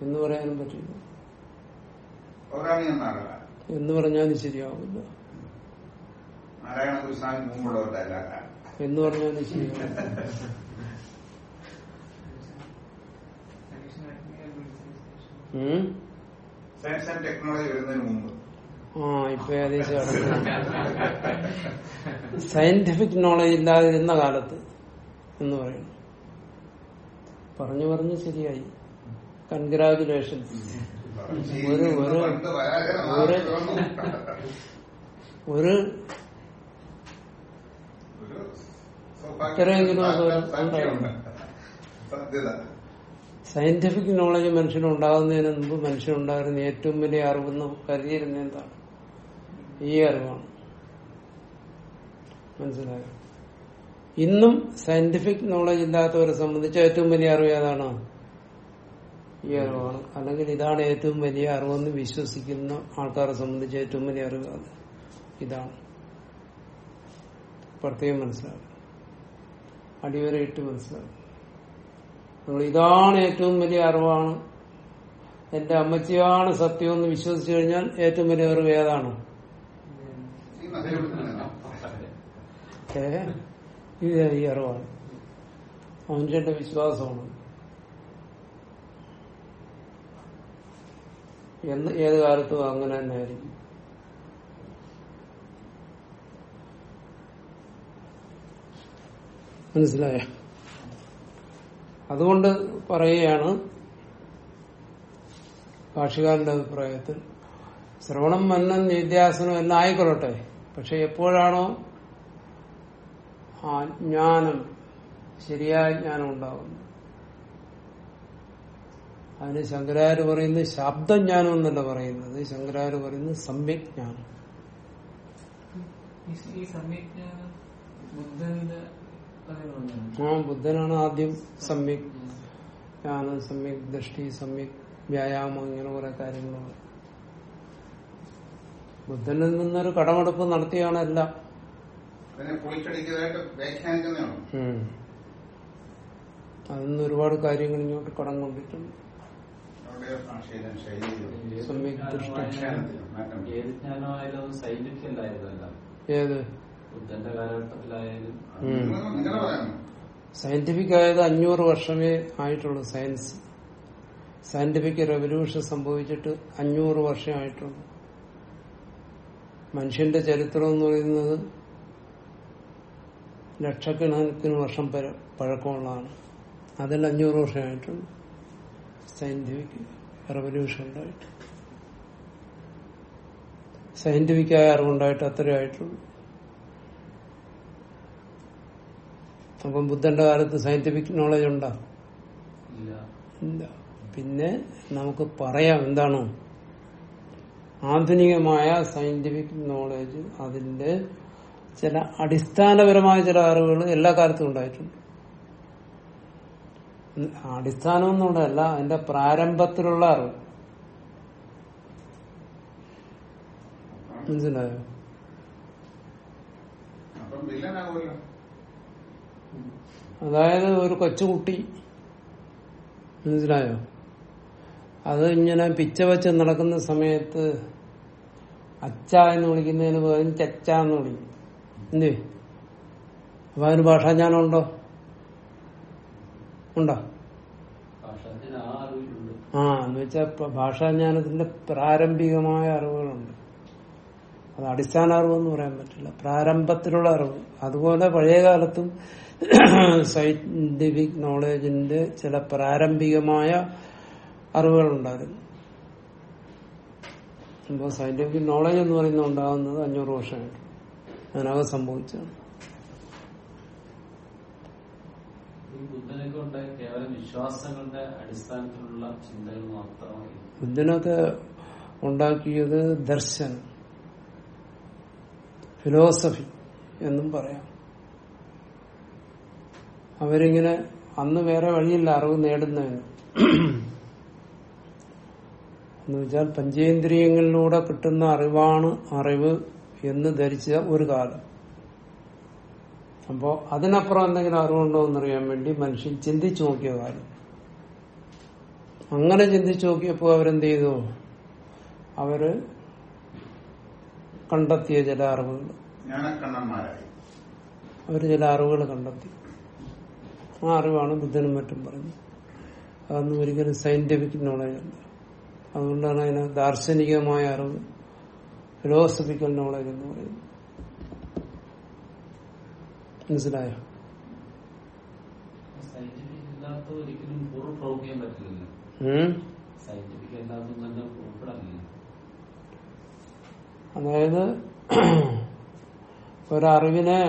എന്ന് പറയാനും പറ്റില്ല. എന്ന് പറഞ്ഞാലും ശരിയാവില്ല. എന്ന് പറഞ്ഞാലും ശരിയാവില്ല. സയൻസ് ആൻഡ് ടെക്നോളജി വരുന്നതിന് മുമ്പ്. ആ ഇപ്പൊ ഏകദേശം സയന്റിഫിക് നോളജ് ഇല്ലാതിരുന്ന കാലത്ത് എന്ന് പറയുന്നു. പറഞ്ഞു പറഞ്ഞു ശരിയായി. കൺഗ്രാജുലേഷൻ ഒരു- ഒരു- ഒരു- ഇത്രയെങ്കിലും സയന്റിഫിക് നോളജ് മനുഷ്യനുണ്ടാകുന്നതിന് മുമ്പ് മനുഷ്യനുണ്ടായിരുന്ന ഏറ്റവും വലിയ അറിവെന്ന് കരുതിയിരുന്ന എന്താണ്? ഈ അറിവാണ്. മനസ്സിലായോ? ഇന്നും സയന്റിഫിക് നോളജ് ഇല്ലാത്തവരെ സംബന്ധിച്ച് ഏറ്റവും വലിയ അറിവ് ഏതാണ്? ഈ അറിവാണ്. അല്ലെങ്കിൽ ഇതാണ് ഏറ്റവും വലിയ അറിവെന്ന് വിശ്വസിക്കുന്ന ആൾക്കാരെ സംബന്ധിച്ച് ഏറ്റവും വലിയ അറിവ് ഇതാണ്. പ്രത്യേകം മനസ്സിലാവും അടിവരയിട്ട് മനസ്സിലാവും നിങ്ങൾ ഇതാണ് ഏറ്റവും വലിയ അറിവാണ്. എന്റെ അമ്മച്ചിയാണ് സത്യം എന്ന് വിശ്വസിച്ചു കഴിഞ്ഞാൽ ഏറ്റവും വലിയ അറിവ് ഏതാണ്? ഇത് ഈ അറിവാണ്. മനുഷ്യന്റെ വിശ്വാസമാണ്. എന്ന് ഏത് കാലത്തും അങ്ങനെ തന്നെ ആയിരിക്കും. മനസ്സിലായ? അതുകൊണ്ട് പറയുകയാണ് ഭാഷകാരന്റെ അഭിപ്രായത്തിൽ ശ്രവണം മന്നം നിത്യാസനം എല്ലാം ആയിക്കൊള്ളട്ടെ പക്ഷെ എപ്പോഴാണോ ആ ജ്ഞാനം ശരിയായ ജ്ഞാനം ഉണ്ടാകുന്നു അതിന് ശങ്കരാചാര്യ പറയുന്നത് ശബ്ദജ്ഞാനം എന്നല്ല പറയുന്നത്. ശങ്കരാചാര്യ പറയുന്നത് സമ്യജ്ഞാനം ഈ- ആ ബുദ്ധനാണ് ആദ്യം സമ്യക് ജ്ഞാനം സമ്യക് ദൃഷ്ടി സമ്യക് വ്യായാമം ഇങ്ങനെ കുറെ കാര്യങ്ങളുണ്ട് ബുദ്ധനിൽ നിന്നൊരു കടമെടുപ്പ് നടത്തിയാണ് എല്ലാം. അതിന്ന് ഒരുപാട് കാര്യങ്ങൾ ഇങ്ങോട്ട് കടം കൊണ്ടിട്ടുണ്ട്. ഏത്? ബുദ്ധന്റെ കാലഘട്ടത്തിലായാലും സയന്റിഫിക് ആയത് അഞ്ഞൂറ് വർഷമേ ആയിട്ടുള്ളൂ സയൻസ്. സയന്റിഫിക് റെവല്യൂഷൻ സംഭവിച്ചിട്ട് അഞ്ഞൂറ് വർഷം ആയിട്ടുള്ളൂ. മനുഷ്യന്റെ ചരിത്രം എന്ന് പറയുന്നത് ലക്ഷക്കണക്കിന് വർഷം പര- പഴക്കമുള്ളതാണ്. അതിൽ അഞ്ഞൂറ് വർഷമായിട്ടുണ്ട് സയന്റിഫിക് റെവല്യൂഷൻ ഉണ്ടായിട്ട്. സയന്റിഫിക്കായ അറിവുണ്ടായിട്ട് അത്രേ ആയിട്ടുള്ളൂ അപ്പം ബുദ്ധന്റെ കാലത്ത് സയന്റിഫിക് നോളജ് ഉണ്ടോ? ഇല്ല. പിന്നെ നമുക്ക് പറയാം എന്താണോ. ആധുനികമായ സയന്റിഫിക് നോളജ് അതിന്റെ ചില അടിസ്ഥാനപരമായ ചില അറിവുകൾ എല്ലാ കാലത്തും ഉണ്ടായിട്ടുണ്ട്. അടിസ്ഥാനം എന്നുള്ളതല്ല അതിന്റെ പ്രാരംഭത്തിലുള്ള അറിവ്. മനസ്സിലായോ? അതായത് ഒരു കൊച്ചുകുട്ടി. മനസ്സിലായോ? അത് ഇങ്ങനെ പിച്ച വെച്ച് നടക്കുന്ന സമയത്ത് അച്ച എന്ന് വിളിക്കുന്നതിന് പകരം ചച്ച എന്ന് വിളിക്കും. എന്തേ അപ്പൊ അതിന് ഭാഷാജ്ഞാനം ഉണ്ടോ? ഉണ്ടോ ആ എന്ന് വെച്ചാൽ ഭാഷാജ്ഞാനത്തിന്റെ പ്രാരംഭികമായ അറിവുകളുണ്ട്. അത് അടിസ്ഥാന അറിവെന്ന് പറയാൻ പറ്റില്ല. പ്രാരംഭത്തിലുള്ള അറിവ്. അതുപോലെ പഴയ കാലത്തും സയന്റിഫിക് നോളജിന്റെ ചില പ്രാരംഭികമായ അറിവുകളുണ്ടായിരുന്നു. അപ്പോൾ സയന്റിഫിക് നോളജ് എന്ന് പറയുന്നത് ഉണ്ടാകുന്നത് അഞ്ഞൂറ് വർഷമായിട്ട് അതിനകം സംഭവിച്ചതാണ്. വിശ്വാസങ്ങളുടെ അടിസ്ഥാനത്തിലുള്ള ചിന്തകൾ മാത്രമായി. ബുദ്ധനൊക്കെ ഉണ്ടാക്കിയത് ദർശനം ഫിലോസഫി എന്നും പറയാം. അവരിങ്ങനെ അന്ന് വേറെ വഴിയില്ല അറിവ് നേടുന്നതിന് എന്ന് വെച്ചാൽ പഞ്ചേന്ദ്രിയങ്ങളിലൂടെ കിട്ടുന്ന അറിവാണ് അറിവ് എന്ന് ധരിച്ച ഒരു കാലം. അപ്പോ അതിനപ്പുറം എന്തെങ്കിലും അറിവുണ്ടോ എന്നറിയാൻ വേണ്ടി മനുഷ്യൻ ചിന്തിച്ചു നോക്കിയ കാലം. അങ്ങനെ ചിന്തിച്ചു നോക്കിയപ്പോ അവരെന്ത് ചെയ്തു അവർ കണ്ടെത്തിയ ചില അറിവുകൾ. അവർ ചില അറിവുകൾ കണ്ടെത്തി. ആ അറിവാണ് ബുദ്ധനും മറ്റും പറഞ്ഞത് അതൊന്നും ഒരിക്കലും സയന്റിഫിക് നോളജ് അല്ല. അതുകൊണ്ടാണ് അതിന് ദാർശനികമായ അറിവ് ഫിലോസഫിക്കൽ നോളജ് എന്ന് പറയുന്നത്. മനസ്സിലായോ? അതായത് ഒരറിവിനെ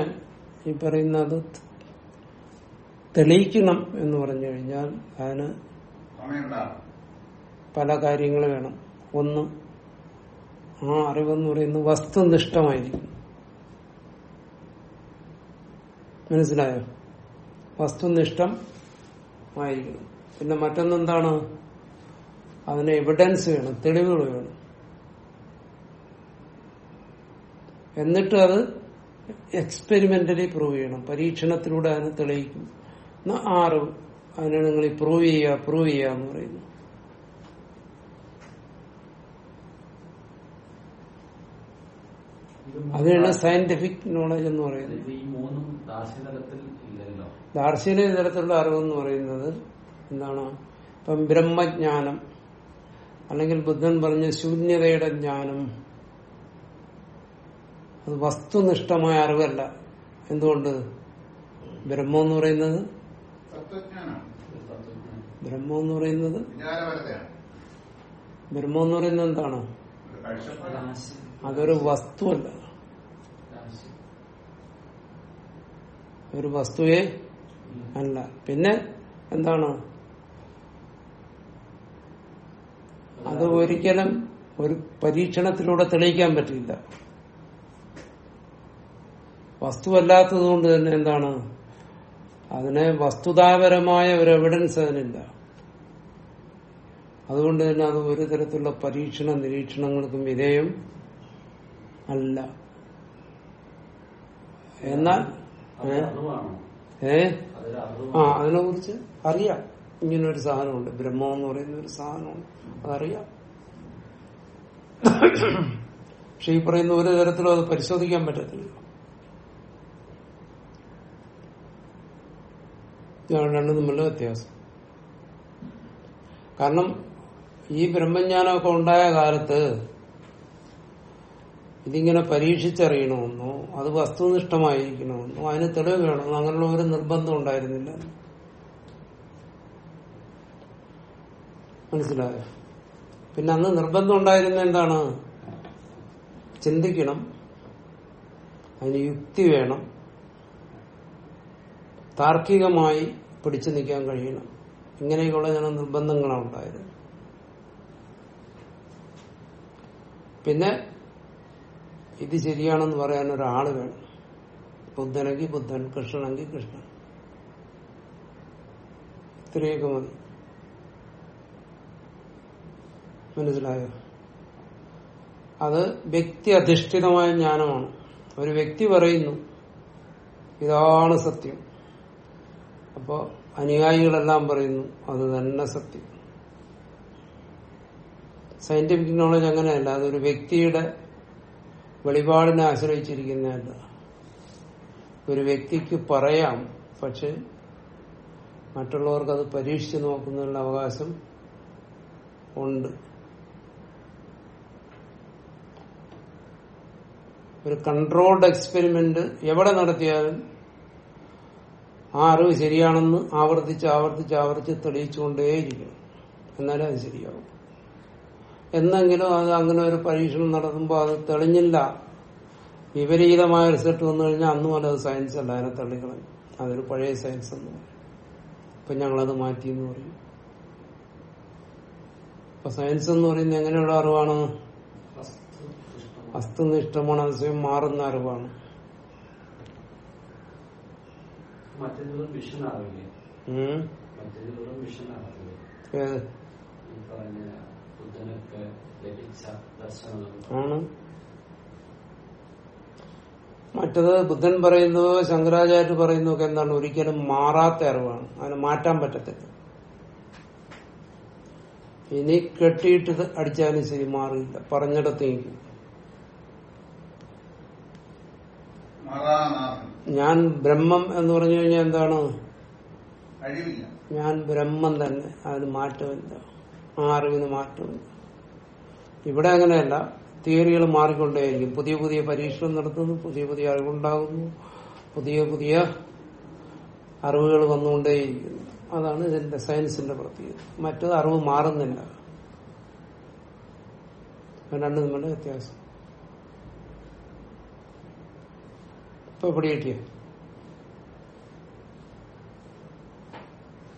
ഈ പറയുന്നത് തെളിയിക്കണം എന്ന് പറഞ്ഞു കഴിഞ്ഞാൽ അതിന് പല കാര്യങ്ങൾ വേണം. ഒന്ന് ആ അറിവെന്ന് പറയുന്നത് വസ്തുനിഷ്ഠമായിരിക്കും. മനസ്സിലായോ? വസ്തുനിഷ്ഠം ആയിരിക്കണം. പിന്നെ മറ്റൊന്നെന്താണ്? അതിന് എവിഡൻസ് വേണം തെളിവുകൾ വേണം. എന്നിട്ട് അത് എക്സ്പെരിമെന്റലി പ്രൂവ് ചെയ്യണം. പരീക്ഷണത്തിലൂടെ അതിനെ തെളിയിക്കും. എന്നാ അതിനാണ് നിങ്ങൾ പ്രൂവ് ചെയ്യുക പ്രൂവ് ചെയ്യുക എന്ന് പറയുന്നു അതിനുള്ള അതിനാണ് സയന്റിഫിക് നോളജ് എന്ന് പറയുന്നത്. ദാർശനിക തരത്തിലുള്ള അറിവെന്ന് പറയുന്നത് എന്താണ്? ഇപ്പം ബ്രഹ്മജ്ഞാനം അല്ലെങ്കിൽ ബുദ്ധൻ പറഞ്ഞ ശൂന്യതയുടെ ജ്ഞാനം. അത് വസ്തുനിഷ്ഠമായ അറിവല്ല. എന്തുകൊണ്ട്? ബ്രഹ്മം എന്ന് പറയുന്നത്. ബ്രഹ്മം എന്ന് പറയുന്നത്? ബ്രഹ്മം എന്ന് പറയുന്നത് എന്താണ്? അതൊരു വസ്തുവല്ല. ഒരു വസ്തുവേ അല്ല. പിന്നെ എന്താണ്? അത് ഒരിക്കലും ഒരു പരീക്ഷണത്തിലൂടെ തെളിയിക്കാൻ പറ്റില്ല. വസ്തുവല്ലാത്തത് കൊണ്ട് തന്നെ എന്താണ്? അതിനെ വസ്തുതാപരമായ ഒരു എവിഡൻസ് അതിനില്ല. അതുകൊണ്ട് തന്നെ അത് ഒരു തരത്തിലുള്ള പരീക്ഷണ നിരീക്ഷണങ്ങൾക്കും വിധേയം അല്ല. എന്നാൽ ഏ? ആ അതിനെ കുറിച്ച് അറിയാം. ഇങ്ങനൊരു സാധനമുണ്ട്. ബ്രഹ്മം എന്ന് പറയുന്ന ഒരു സാധനമുണ്ട്. അതറിയാം. പക്ഷെ ഈ പറയുന്ന ഒരു തരത്തിലും അത് പരിശോധിക്കാൻ പറ്റത്തില്ല. ഇതാണ് രണ്ടും തമ്മിലുള്ള വ്യത്യാസം. കാരണം ഈ ബ്രഹ്മജ്ഞാനമൊക്കെ ഉണ്ടായ കാലത്ത് ഇതിങ്ങനെ പരീക്ഷിച്ചറിയണമെന്നോ അത് വസ്തുനിഷ്ഠമായിരിക്കണമെന്നോ അതിന് തെളിവ് വേണമെന്നോ അങ്ങനെയുള്ള ഒരു നിർബന്ധം ഉണ്ടായിരുന്നില്ല. മനസ്സിലായോ? പിന്നെ അന്ന് നിർബന്ധം ഉണ്ടായിരുന്ന എന്താണ്? ചിന്തിക്കണം. അതിന് യുക്തി വേണം. താർക്കികമായി പിടിച്ചു നിൽക്കാൻ കഴിയണം. ഇങ്ങനെയൊക്കെയുള്ള ചില നിർബന്ധങ്ങളാണ് ഉണ്ടായത്. പിന്നെ ഇത് ശരിയാണെന്ന് പറയാൻ ഒരാൾ വേണം. ബുദ്ധനെങ്കിൽ ബുദ്ധൻ കൃഷ്ണനെങ്കിൽ കൃഷ്ണൻ. ഇത്രയൊക്കെ മതി. മനസ്സിലായോ? അത് വ്യക്തി അധിഷ്ഠിതമായ ജ്ഞാനമാണ്. ഒരു വ്യക്തി പറയുന്നു ഇതാണ് സത്യം. അപ്പോ അനുയായികളെല്ലാം പറയുന്നു അത് തന്നെ സത്യം. സയന്റിഫിക് നോളജ് അങ്ങനെയല്ല അതൊരു വ്യക്തിയുടെ വെളിപാടിനെ ആശ്രയിച്ചിരിക്കുന്നതല്ല ഒരു വ്യക്തിക്ക് പറയാം പക്ഷെ മറ്റുള്ളവർക്ക് അത് പരീക്ഷിച്ച് നോക്കുന്നതിനുള്ള അവകാശം ഉണ്ട്. ഒരു കൺട്രോൾഡ് എക്സ്പെരിമെന്റ് എവിടെ നടത്തിയാലും ആ അറിവ് ശരിയാണെന്ന് ആവർത്തിച്ച് ആവർത്തിച്ച് ആവർത്തിച്ച് തെളിയിച്ചുകൊണ്ടേയിരിക്കും എന്നാലേ അത് ശരിയാവും. എന്നെങ്കിലും അത് അങ്ങനെ ഒരു പരീക്ഷണം നടത്തുമ്പോൾ അത് തെളിഞ്ഞില്ല. വിപരീതമായ റിസൾട്ട് വന്നു കഴിഞ്ഞാൽ അന്ന് പോലെ അത് സയൻസ് അല്ല. അതിനെ തള്ളിക്കളഞ്ഞു അതൊരു പഴയ സയൻസ് എന്ന് പറയും. ഇപ്പൊ ഞങ്ങളത് മാറ്റി എന്ന് പറയും. ഇപ്പൊ സയൻസ് എന്ന് പറയുന്നത് എങ്ങനെയുള്ള അറിവാണ്? അസ്തുനിഷ്ഠമാണ്. അത് സ്വയം മാറുന്ന അറിവാണ്. മറ്റേതൊരു ഉം. മറ്റേതൊരു ഈ പറഞ്ഞ ബുദ്ധനൊക്കെ ലഭിച്ച ദർശനങ്ങൾ ആണ്. മറ്റത് ബുദ്ധൻ പറയുന്നതോ ശങ്കരാചാര്യ പറയുന്നതോ ഒക്കെ എന്താണ്? ഒരിക്കലും മാറാത്ത അറിവാണ്. അതിനെ മാറ്റാൻ പറ്റത്തില്ല. ഇനി കെട്ടിയിട്ട് അടിച്ചാലും ശരി മാറിയില്ല പറഞ്ഞിടത്തേക്ക് ഞാൻ ബ്രഹ്മം എന്ന് പറഞ്ഞു കഴിഞ്ഞാൽ എന്താണ്? ഞാൻ ബ്രഹ്മം തന്നെ. അതിന് മാറ്റമില്ല. ആ അറിവിന് മാറ്റമില്ല. ഇവിടെ അങ്ങനെയല്ല. തിയറികൾ മാറിക്കൊണ്ടേയിരിക്കും. പുതിയ പുതിയ പരീക്ഷണം നടത്തുന്നു. പുതിയ പുതിയ അറിവുണ്ടാകുന്നു. പുതിയ പുതിയ അറിവുകൾ വന്നുകൊണ്ടേയിരിക്കുന്നു. അതാണ് ഇതിന്റെ സയൻസിന്റെ പ്രത്യേകത. മറ്റത് അറിവ് മാറുന്നില്ല. രണ്ടും തമ്മിലുള്ള വ്യത്യാസം. ഇപ്പൊ എവിടെ കിട്ടിയ?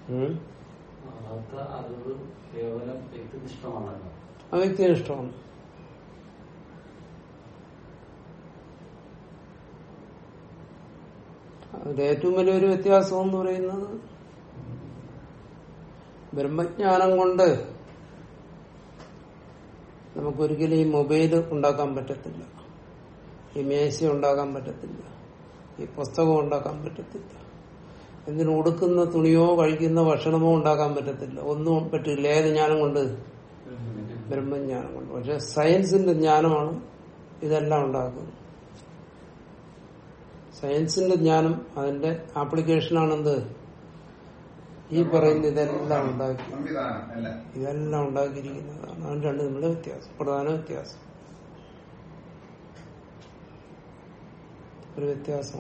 ഉം. അതൊക്കെ അറിവ് കേവലം വ്യക്തിനിഷ്ഠമാണല്ലോ ആ വ്യക്തിയെ ഇഷ്ടമാണ് അതിന്റെ ഏറ്റവും വലിയൊരു വ്യത്യാസം എന്ന് പറയുന്നത് ബ്രഹ്മജ്ഞാനം കൊണ്ട് നമുക്കൊരിക്കലും ഈ മൊബൈൽ ഉണ്ടാക്കാൻ പറ്റത്തില്ല. ഈ മേശ ഉണ്ടാക്കാൻ പറ്റത്തില്ല. ഈ പുസ്തകം ഉണ്ടാക്കാൻ പറ്റത്തില്ല. എന്തിനു ഉടുക്കുന്ന തുണിയോ കഴിക്കുന്ന ഭക്ഷണമോ ഉണ്ടാക്കാൻ പറ്റത്തില്ല. ഒന്നും പറ്റില്ല. ഏത് ജ്ഞാനം കൊണ്ട്? ബ്രഹ്മജ്ഞാനം കൊണ്ട്. പക്ഷെ സയൻസിന്റെ ജ്ഞാനമാണ് ഇതെല്ലാം ഉണ്ടാക്കുന്നത്. സയൻസിന്റെ ജ്ഞാനം അതിന്റെ ആപ്ലിക്കേഷനാണെന്ത്? ഈ പറയുന്ന ഇതെല്ലാം ഉണ്ടാക്കി. ഇതെല്ലാം ഉണ്ടാക്കിയിരിക്കുന്നതാണ്. അതിന് രണ്ട് തമ്മിലുള്ള വ്യത്യാസം. പ്രധാന വ്യത്യാസം. ഒരു വ്യത്യാസം.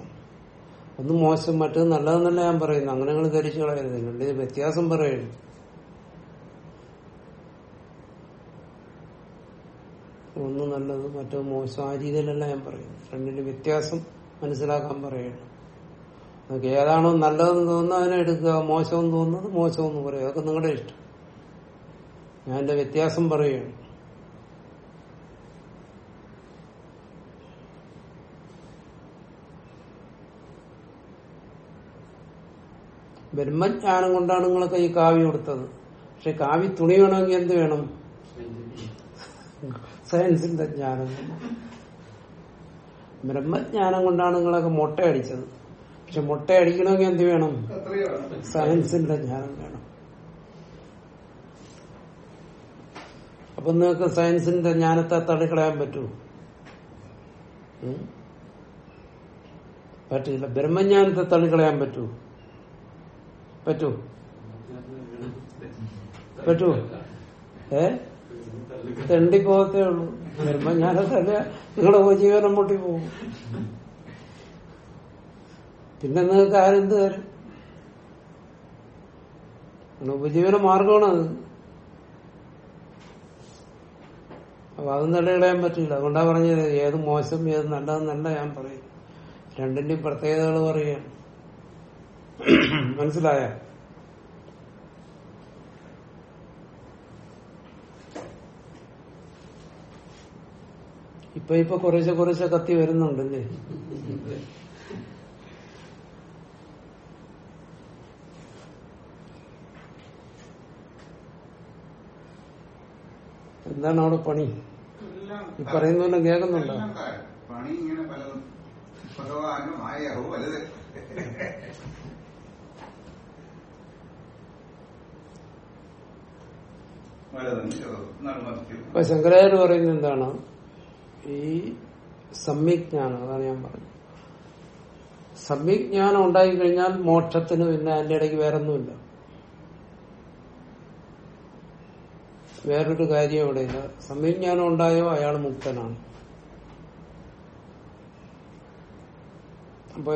ഒന്ന് മോശം മറ്റത് നല്ലതെന്നല്ല ഞാൻ പറയുന്നു അങ്ങനെ നിങ്ങൾ ധരിച്ചു കളയരുത്. ഇത് വ്യത്യാസം പറയരുത്. ഒന്ന് നല്ലത് മറ്റോ മോശം. ആ രീതിയിലല്ല ഞാൻ പറയുന്നു രണ്ടിന്റെ വ്യത്യാസം മനസ്സിലാക്കാൻ പറയുന്നു നിങ്ങൾക്ക് ഏതാണോ നല്ലതെന്ന് തോന്നുന്നത് അതിനെ എടുക്കുക. മോശമെന്ന് തോന്നുന്നത് മോശമെന്ന് പറയുക അതൊക്കെ നിങ്ങളുടെ ഇഷ്ടം. ഞാൻ എന്റെ വ്യത്യാസം പറയുകയാണ്. ബ്രഹ്മജ്ഞാനം കൊണ്ടാണ് നിങ്ങളൊക്കെ ഈ കാവ്യം കൊടുത്തത് പക്ഷെ കാവ്യ തുണി വേണമെങ്കിൽ എന്ത് വേണം? സയൻസിന്റെ ജ്ഞാനം. ബ്രഹ്മജ്ഞാനം കൊണ്ടാണ് നിങ്ങളൊക്കെ മുട്ടയടിച്ചത്. പക്ഷെ മുട്ടയടിക്കണമെങ്കിൽ എന്ത് വേണം? സയൻസിന്റെ ജ്ഞാനം വേണം. അപ്പൊ നിങ്ങൾക്ക് സയൻസിന്റെ ജ്ഞാനത്തെ തള്ളിക്കളയാൻ പറ്റൂ? പറ്റില്ല. ബ്രഹ്മജ്ഞാനത്തെ തള്ളിക്കളയാൻ പറ്റൂ? പറ്റൂ. പറ്റൂ. ഏ? തെണ്ടി പോകത്തേ ഉള്ളൂ ബ്രഹ്മജ്ഞാനത്തല്ല നിങ്ങളുടെ ഉപജീവനം മുട്ടി പോകും. പിന്നെ നിങ്ങൾക്ക് ആരെന്ത് തരും? ഉപജീവന മാർഗമാണ് അത്. അപ്പൊ അതും തള്ളികളയാൻ പറ്റില്ല. അതുകൊണ്ടാ പറഞ്ഞത്. ഏത് മോശം ഏത് നല്ലതെന്നല്ല ഞാൻ പറയും രണ്ടിന്റെയും പ്രത്യേകതകൾ പറയുകയാണ്. [CLEARS THROAT] മനസ്സിലായ? ഇപ്പൊ ഇപ്പൊ കുറേശ്ശെ കുറേശ്ശെ കത്തി വരുന്നുണ്ടല്ലേ? എന്താണ് അവിടെ പണി? ഈ പറയുന്നതെല്ലാം കേൾക്കുന്നുണ്ടോ? പണി ഇങ്ങനെ പലതും ഇപ്പൊ ശങ്കരാചാര്യ പറയുന്നത് എന്താണ്? ഈ സമ്യജ്ഞാനം അതാണ് ഞാൻ പറഞ്ഞത്. സമ്യജ്ഞാനം ഉണ്ടായി കഴിഞ്ഞാൽ മോക്ഷത്തിന് പിന്നെ അതിന്റെ ഇടയ്ക്ക് വേറൊന്നുമില്ല. വേറൊരു കാര്യം അവിടെയില്ല സമ്യജ്ഞാനം ഉണ്ടായോ അയാൾ മുക്തനാണ്. അപ്പൊ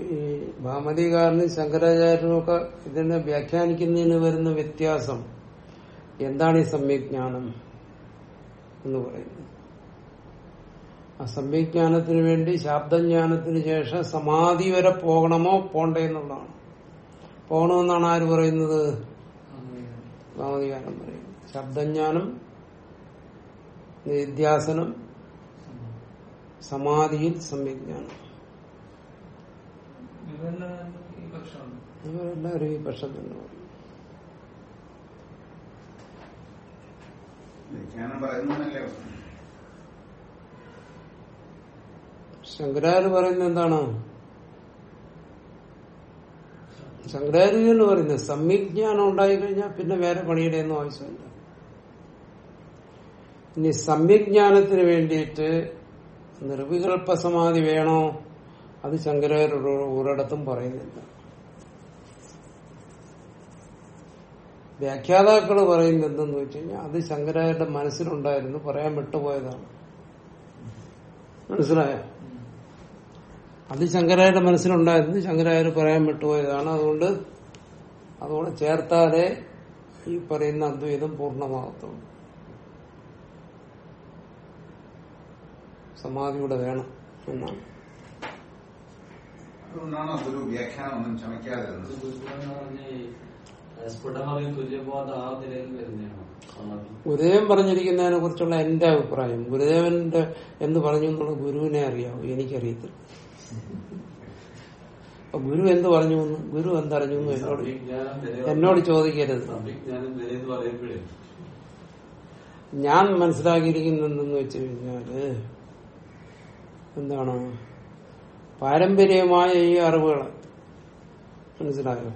ഈ ഭാമതികാരനും ശങ്കരാചാര്യനും ഒക്കെ ഇതിനെ വ്യാഖ്യാനിക്കുന്നതിന് വരുന്ന വ്യത്യാസം എന്താണ് ഈ സമ്യജ്ഞാനം എന്ന് പറയുന്നത്? ആ സമ്യജ്ഞാനത്തിന് വേണ്ടി ശാബ്ദജ്ഞാനത്തിന് ശേഷം സമാധി വരെ പോകണമോ പോണ്ടേ എന്നുള്ളതാണ്. പോകണമെന്നാണ് ആര് പറയുന്നത്? ഭാമതികാരൻ പറയുന്നത്. ശബ്ദജ്ഞാനം നിധ്യാസനം സമാധിയിൽ സമ്യജ്ഞാനം ഇവരെല്ലാവരും ഈ പക്ഷം തന്നെ പറയും വിജ്ഞാനം പറയുന്നല്ലേ ശങ്കരാചാര്യ പറയുന്നത് എന്താണ്? ശങ്കരാചാര്യ എന്ന് പറയുന്നത് സമ്യജ്ഞാനം ഉണ്ടായി കഴിഞ്ഞാൽ പിന്നെ വേറെ പണിയുടെ ഒന്നും ആവശ്യമില്ല. ഇനി സമ്യജ്ഞാനത്തിന് വേണ്ടിയിട്ട് നിർവികൽപ്പ സമാധി വേണോ? അത് ശങ്കരാചാര്യ ഒരിടത്തും പറയുന്നില്ല. വ്യാഖ്യാതാക്കൾ പറയുന്നത് എന്തെന്ന് വെച്ച് കഴിഞ്ഞാൽ അത് ശങ്കരാചാര്യ മനസ്സിലുണ്ടായിരുന്നു പറയാൻ വിട്ടുപോയതാണ്. മനസ്സിലായോ? അത് ശങ്കരായുടെ മനസ്സിലുണ്ടായിരുന്നു ശങ്കരായർ പറയാൻ വിട്ടുപോയതാണ്. അതുകൊണ്ട് അതുകൊണ്ട് ചേർത്താലേ ഈ പറയുന്ന അദ്വൈതം പൂർണമാകത്തുള്ളൂ. സമാധിയുടെ വേണം എന്നാണ്. അതുകൊണ്ടാണ് അതൊരു വ്യാഖ്യാനം ഒന്നും ചമയ്ക്കാതിരുന്നത്. ഗുരുദേവൻ പറഞ്ഞിരിക്കുന്നതിനെ കുറിച്ചുള്ള എന്റെ അഭിപ്രായം ഗുരുദേവന്റെ എന്ന് പറഞ്ഞു എന്നുള്ള ഗുരുവിനെ അറിയാവൂ എനിക്കറിയത്തില്ല. ഗുരു എന്ത് പറഞ്ഞു ഗുരു എന്തറിഞ്ഞു എന്ന് എന്നോട് എന്നോട് ചോദിക്കരുത്. ഞാൻ മനസ്സിലാക്കിയിരിക്കുന്നത് എന്തെന്ന് വെച്ച് കഴിഞ്ഞാൽ എന്താണ്? പാരമ്പര്യമായ ഈ അറിവുകൾ മനസ്സിലായോ?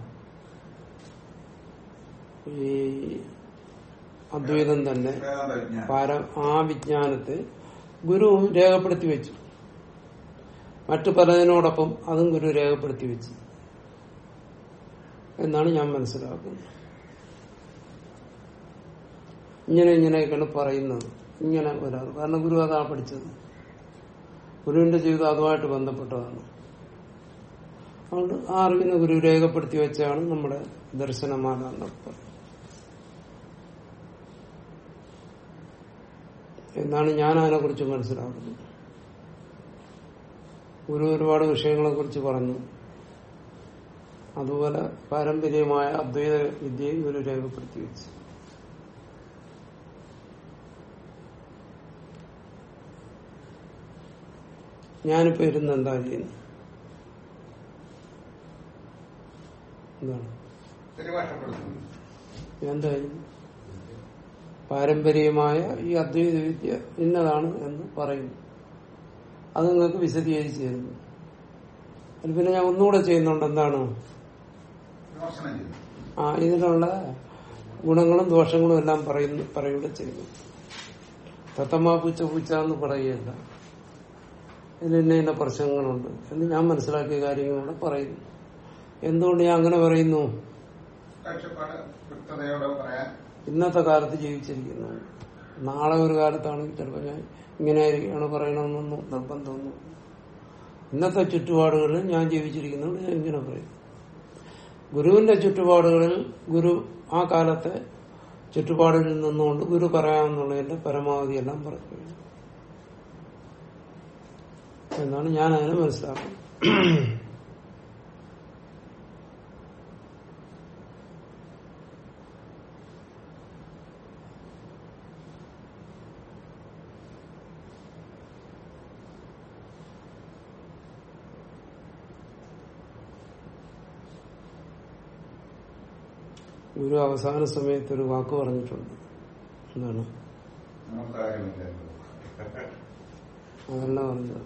ഈ അദ്വൈതം തന്നെ ആ വിജ്ഞാനത്തെ ഗുരു രേഖപ്പെടുത്തി വെച്ചു. മറ്റു പലതിനോടൊപ്പം അതും ഗുരു രേഖപ്പെടുത്തി വെച്ചു. എന്നാണ് ഞാൻ മനസ്സിലാക്കുന്നത്. ഇങ്ങനെ ഇങ്ങനെയൊക്കെയാണ് പറയുന്നത്. ഇങ്ങനെ ഒരാൾ. കാരണം ഗുരു അതാ പഠിച്ചത്. ഗുരുവിന്റെ ജീവിതം അതുമായിട്ട് ബന്ധപ്പെട്ടതാണ്. അതുകൊണ്ട് ആ അറിവിനെ ഗുരു രേഖപ്പെടുത്തി വെച്ചാണ് നമ്മുടെ ദർശനമാകാൻ എന്നൊക്കെ എന്നാണ് ഞാൻ അതിനെ കുറിച്ച് മനസ്സിലാക്കുന്നത് ഗുരു ഒരുപാട് വിഷയങ്ങളെ കുറിച്ച് പറഞ്ഞു. അതുപോലെ പാരമ്പര്യമായ അദ്വൈത വിദ്യയും ഗുരു രേഖപ്പെടുത്തി വെച്ചു. ഞാനിപ്പോ ഇരുന്ന് എന്താ ചെയ്യുന്നു എന്താണ്? എന്താ ചെയ്യുന്നു പാരമ്പര്യമായ ഈ അദ്വൈത വിദ്യ ഇന്നതാണ് എന്ന് പറയുന്നു. അത് നിങ്ങൾക്ക് വിശദീകരിച്ചു തരുന്നു. അത് പിന്നെ ഞാൻ ഒന്നുകൂടെ ചെയ്യുന്നുണ്ട്. എന്താണ്? ആ ഇതിനുള്ള ഗുണങ്ങളും ദോഷങ്ങളും എല്ലാം പറയുന്നു പറയുകയും ചെയ്യുന്നു. തത്തമ്മ പൂച്ച പൂച്ച എന്ന് പറയുകയല്ല. ഇതിന് ഇന്ന പ്രശ്നങ്ങളുണ്ട് എന്ന് ഞാൻ മനസ്സിലാക്കിയ കാര്യങ്ങളോട് പറയുന്നു. എന്തുകൊണ്ട് ഞാൻ അങ്ങനെ പറയുന്നു? പറയാൻ ഇന്നത്തെ കാലത്ത് ജീവിച്ചിരിക്കുന്നു. നാളെ ഒരു കാലത്താണെങ്കിൽ ചിലപ്പോൾ ഞാൻ ഇങ്ങനെയാണ് പറയണമെന്നൊന്നും നിർബന്ധമൊന്നും ഇന്നത്തെ ചുറ്റുപാടുകളിൽ ഞാൻ ജീവിച്ചിരിക്കുന്നതുകൊണ്ട് ഞാൻ ഇങ്ങനെ പറയും. ഗുരുവിന്റെ ചുറ്റുപാടുകളിൽ ഗുരു ആ കാലത്തെ ചുറ്റുപാടിൽ നിന്നുകൊണ്ട് ഗുരു പറയാമെന്നുള്ളതിന്റെ പരമാവധി എല്ലാം പറഞ്ഞു എന്നാണ് ഞാൻ അതിനെ മനസ്സിലാക്കുന്നത്. ഗുരു അവസാന സമയത്ത് ഒരു വാക്ക് പറഞ്ഞിട്ടുണ്ട്. എന്താണ്? അതല്ല പറഞ്ഞത്.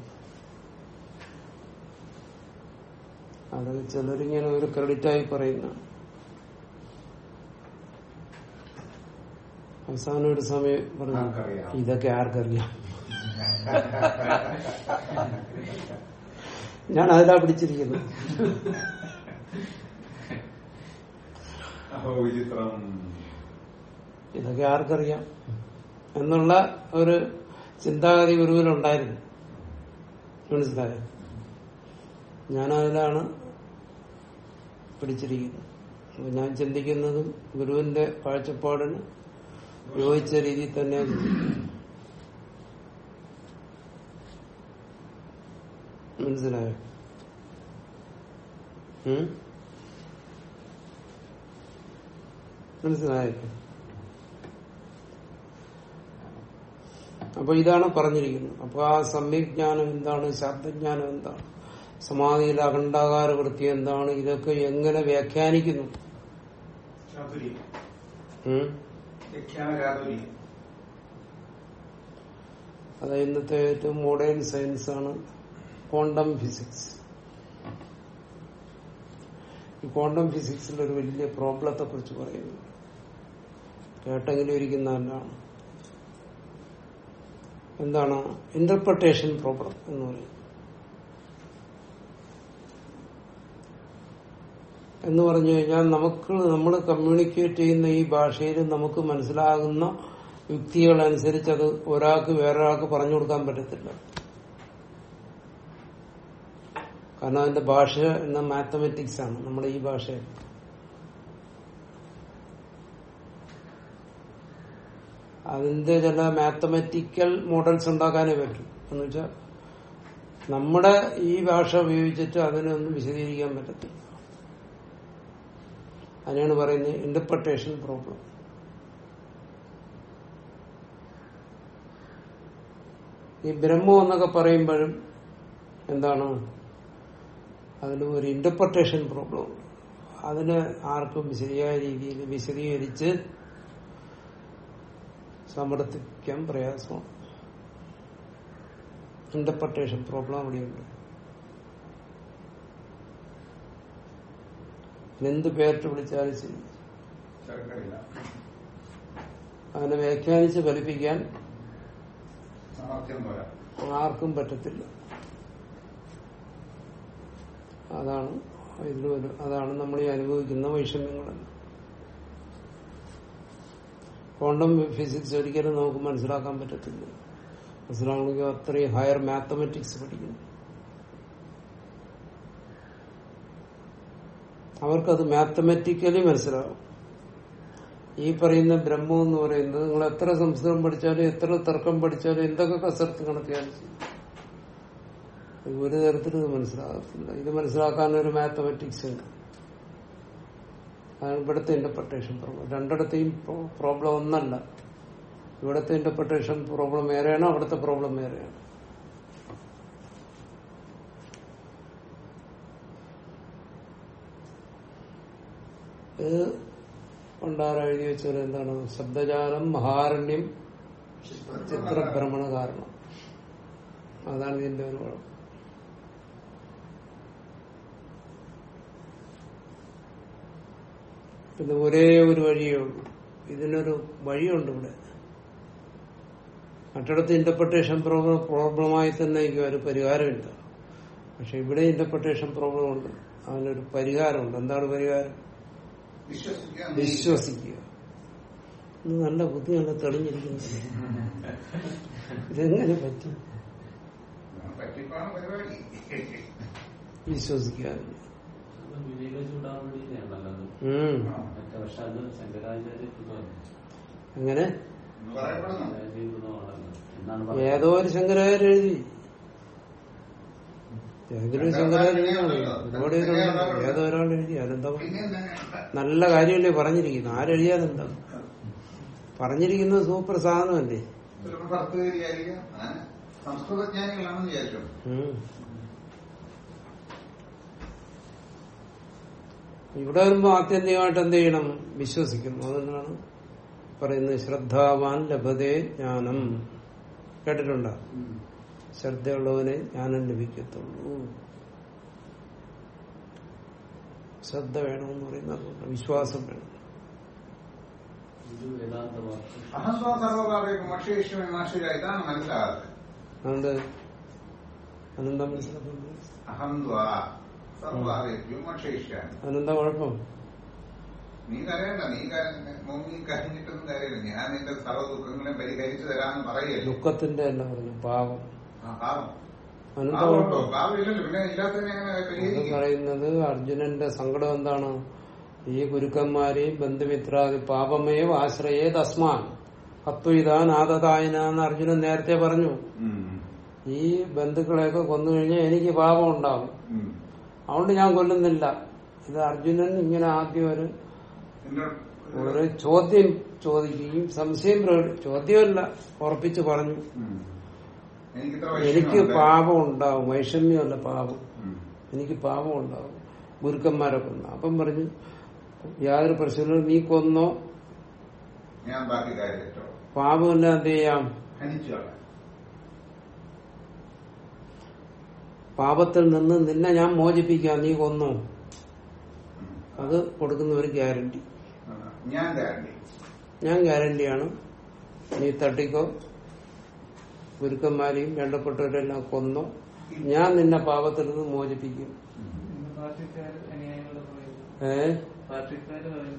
അത് ചിലരിങ്ങനെ ഒരു ക്രെഡിറ്റായി പറയുന്ന. അവസാനം ഒരു സമയം പറഞ്ഞു ഇതൊക്കെ ആർക്കറിയാം. ഞാൻ അതിലാ പിടിച്ചിരിക്കുന്നത് അഹോ ഇതൊക്കെ ആർക്കറിയാം? എന്നുള്ള ഒരു ചിന്താഗതി ഗുരുവിലുണ്ടായിരുന്നു. മനസ്സിലായോ? ഞാനതിലാണ് പിടിച്ചിരിക്കുന്നത്. ഞാൻ ചിന്തിക്കുന്നതും ഗുരുവിന്റെ കാഴ്ചപ്പാടിന് യോജിച്ച രീതിയിൽ തന്നെ മനസ്സിലായോ? ഉം? മനസ്സിലായോ അപ്പൊ ഇതാണ് പറഞ്ഞിരിക്കുന്നത്. അപ്പൊ ആ സമ്യജ്ഞാനം എന്താണ്? ശബ്ദജ്ഞാനം എന്താണ്? സമാധിയിൽ അഖണ്ഡാകാര വൃത്തി എന്താണ്? ഇതൊക്കെ എങ്ങനെ വ്യാഖ്യാനിക്കുന്നു? അത് ഇന്നത്തെ ഏറ്റവും മോഡേൺ സയൻസ് ആണ് ക്വാണ്ടം ഫിസിക്സ് ഈ ക്വാണ്ടം ഫിസിക്സിൽ ഒരു വലിയ പ്രോബ്ലത്തെ കുറിച്ച് പറയുന്നു. കേട്ടെങ്കിലും ഇരിക്കുന്നതല്ലാണ് എന്താണ് ഇന്റർപ്രിട്ടേഷൻ പ്രോബ്ലം എന്ന് പറയും എന്ന് പറഞ്ഞു കഴിഞ്ഞാൽ നമുക്ക് നമ്മൾ കമ്മ്യൂണിക്കേറ്റ് ചെയ്യുന്ന ഈ ഭാഷയിൽ നമുക്ക് മനസ്സിലാകുന്ന യുക്തികളനുസരിച്ച് അത് ഒരാൾക്ക് വേറൊരാൾക്ക് പറഞ്ഞു കൊടുക്കാൻ പറ്റത്തില്ല. കാരണം അതിന്റെ ഭാഷ എന്ന മാത്തമെറ്റിക്സ് ആണ് നമ്മുടെ ഈ ഭാഷ അതിന്റെ ചില മാത്തമെറ്റിക്കൽ മോഡൽസ് ഉണ്ടാക്കാനേ പറ്റും. എന്ന് വെച്ചാൽ നമ്മുടെ ഈ ഭാഷ ഉപയോഗിച്ചിട്ട് അതിനൊന്നും വിശദീകരിക്കാൻ പറ്റത്തില്ല. അതിനാണ് പറയുന്നത് ഇന്റർപ്രിട്ടേഷൻ പ്രോബ്ലം ഈ ബ്രഹ്മം എന്നൊക്കെ പറയുമ്പോഴും എന്താണ്? അതിന് ഒരു ഇന്റർപ്രട്ടേഷൻ പ്രോബ്ലം അതിന് ആർക്കും ശരിയായ രീതിയിൽ വിശദീകരിച്ച് സമർത്ഥിക്കാൻ പ്രയാസമാണ്. ഇന്റർപ്രട്ടേഷൻ പ്രോബ്ലം അവിടെയുണ്ട്. എന്ത് പേരിട്ട് വിളിച്ചാലും ശരി. അതിനെ വ്യാഖ്യാനിച്ച് ഫലിപ്പിക്കാൻ ആർക്കും പറ്റത്തില്ല. അതാണ് ഇതിലൊരു അതാണ് നമ്മൾ ഈ അനുഭവിക്കുന്ന വൈഷമ്യങ്ങളെന്ന് ക്വാണ്ടം ഫിസിക്സ് ഒരിക്കലും നമുക്ക് മനസ്സിലാക്കാൻ പറ്റത്തില്ല. മനസ്സിലാക്കണമെങ്കിൽ അത്രയും ഹയർ മാത്തമെറ്റിക്സ് പഠിക്കുന്നു അവർക്കത് മാത്തമെറ്റിക്കലി മനസ്സിലാവും. ഈ പറയുന്ന ബ്രഹ്മം എന്ന് പറയുന്നത് നിങ്ങൾ എത്ര സംസ്കൃതം പഠിച്ചാലും എത്ര തർക്കം പഠിച്ചാലും എന്തൊക്കെ കസർത്ത്. ഇത് ഒരു തരത്തിലും ഇത് മനസ്സിലാകത്തില്ല. ഇത് മനസ്സിലാക്കാൻ ഒരു മാത്തമെറ്റിക്സ് ഉണ്ട്. അതാണ് ഇവിടുത്തെ ഇന്റർപ്രിട്ടേഷൻ പ്രോബ്ലം രണ്ടിടത്തെയും പ്രോബ്ലം ഒന്നല്ല. ഇവിടുത്തെ ഇന്റർപ്രിട്ടേഷൻ പ്രോബ്ലം വേറെയാണ് അവിടുത്തെ പ്രോബ്ലം വേറെയാണ്. ഇത് കൊണ്ടാറ് എഴുതി വെച്ചത് എന്താണ്? ശബ്ദജാലം മഹാരണ്യം ചിത്രഭ്രമണ കാരണം. അതാണ് ഇതിന്റെ ഒരു കുഴപ്പം പിന്നെ ഒരേ ഒരു വഴിയേ ഉള്ളൂ. ഇതിനൊരു വഴിയുണ്ട് ഇവിടെ. മറ്റിടത്ത് ഇന്റർപ്രിട്ടേഷൻ പ്രോബ്ലം പ്രോബ്ലമായി തന്നെ എനിക്ക് ഒരു പരിഹാരമില്ല. പക്ഷെ ഇവിടെ ഇന്റർപ്രിട്ടേഷൻ പ്രോബ്ലം ഉണ്ട്. അതിനൊരു പരിഹാരമുണ്ട്. എന്താണ് പരിഹാരം? വിശ്വസിക്കുക. ഇത് നല്ല ബുദ്ധി നല്ല തെളിഞ്ഞിരിക്കുന്നു ഇതെങ്ങനെ പറ്റും? പറ്റിപ്പാണ് അങ്ങനെ ഏതോ ഒരു ശങ്കരാചാര്യ എഴുതി. ഏതൊരു ശങ്കരാചാര്യ എഴുതി. ഒരുപാട് പേരുണ്ട് ഏതോ ഒരാൾ എഴുതി. അതെന്താ? നല്ല കാര്യമല്ലേ പറഞ്ഞിരിക്കുന്നത്. ആരെഴുതിയാലെന്താ പറഞ്ഞിരിക്കുന്നത് സൂപ്പർ സാധനമല്ലേ? സംസ്കൃതജ്ഞാനികളാണെന്ന് വിചാരിച്ചു? ഇവിടെ വരുമ്പോ ആത്യന്തികമായിട്ട് എന്ത് ചെയ്യണം? വിശ്വസിക്കണം അതുകൊണ്ടാണ് പറയുന്നത് ശ്രദ്ധാവാൻ ലഭതേ ജ്ഞാനം. കേട്ടിട്ടുണ്ടോ? ശ്രദ്ധയുള്ളവനെ ജ്ഞാനം ലഭിക്കത്തുള്ളൂ. ശ്രദ്ധ വേണമെന്ന് അതുകൊണ്ട് വിശ്വാസം വേണം. അനന്താ മനസ്സിലാക്കുന്നത് അനന്താ കുഴപ്പം? നീ കരയണ്ട. നീ മുങ്ങി കരഞ്ഞിട്ടൊന്നും കാര്യമില്ല. ഞാൻ നിന്റെ സർവ ദുഃഖങ്ങളെ പരിഹരിച്ചു തരാന്ന് പറയല്ലേ ദുഃഖത്തിന്റെ അല്ല പറഞ്ഞു പാവം പറയുന്നത് അർജുനന്റെ സങ്കടം എന്താണ്? ഈ ഗുരുക്കന്മാരെയും ബന്ധുമിത്രാദി പാപമേവ് ആശ്രയേ തസ്മാൻ. ഹത്വയിതാൻ ആദതായന എന്ന് അർജുനൻ നേരത്തെ പറഞ്ഞു. ഈ ബന്ധുക്കളെയൊക്കെ കൊന്നുകഴിഞ്ഞാൽ എനിക്ക് പാപം ഉണ്ടാവും. അതുകൊണ്ട് ഞാൻ കൊല്ലുന്നില്ല. ഇത് അർജുനൻ ഇങ്ങനെ ആദ്യം ഒരു ഒരു ചോദ്യം ചോദിക്കുകയും സംശയം ചോദ്യമല്ല ഉറപ്പിച്ചു പറഞ്ഞു. എനിക്ക്. പാപം ഉണ്ടാവും. വൈഷമ്യമല്ല പാപം. എനിക്ക് പാപം ഉണ്ടാവും. ഗുരുക്കന്മാരെ കൊന്നു. അപ്പം പറഞ്ഞു യാതൊരു പ്രശ്നവും നീ കൊന്നോ? പാപമില്ല എന്ത് ചെയ്യാം. പാപത്തിൽ നിന്ന് നിന്നെ ഞാൻ മോചിപ്പിക്കാം നീ കൊന്നോ. അത് കൊടുക്കുന്ന ഒരു ഗ്യാരണ്ടി. ഞാൻ ഗ്യാരണ്ടി. ഞാൻ ഗ്യാരണ്ടിയാണ്. നീ തട്ടിക്കോ. ഗുരുക്കന്മാരെയും വേണ്ടപ്പെട്ടവരെല്ലാം കൊന്നോ. ഞാൻ നിന്നെ പാപത്തിൽ നിന്ന് മോചിപ്പിക്കും. ഏ?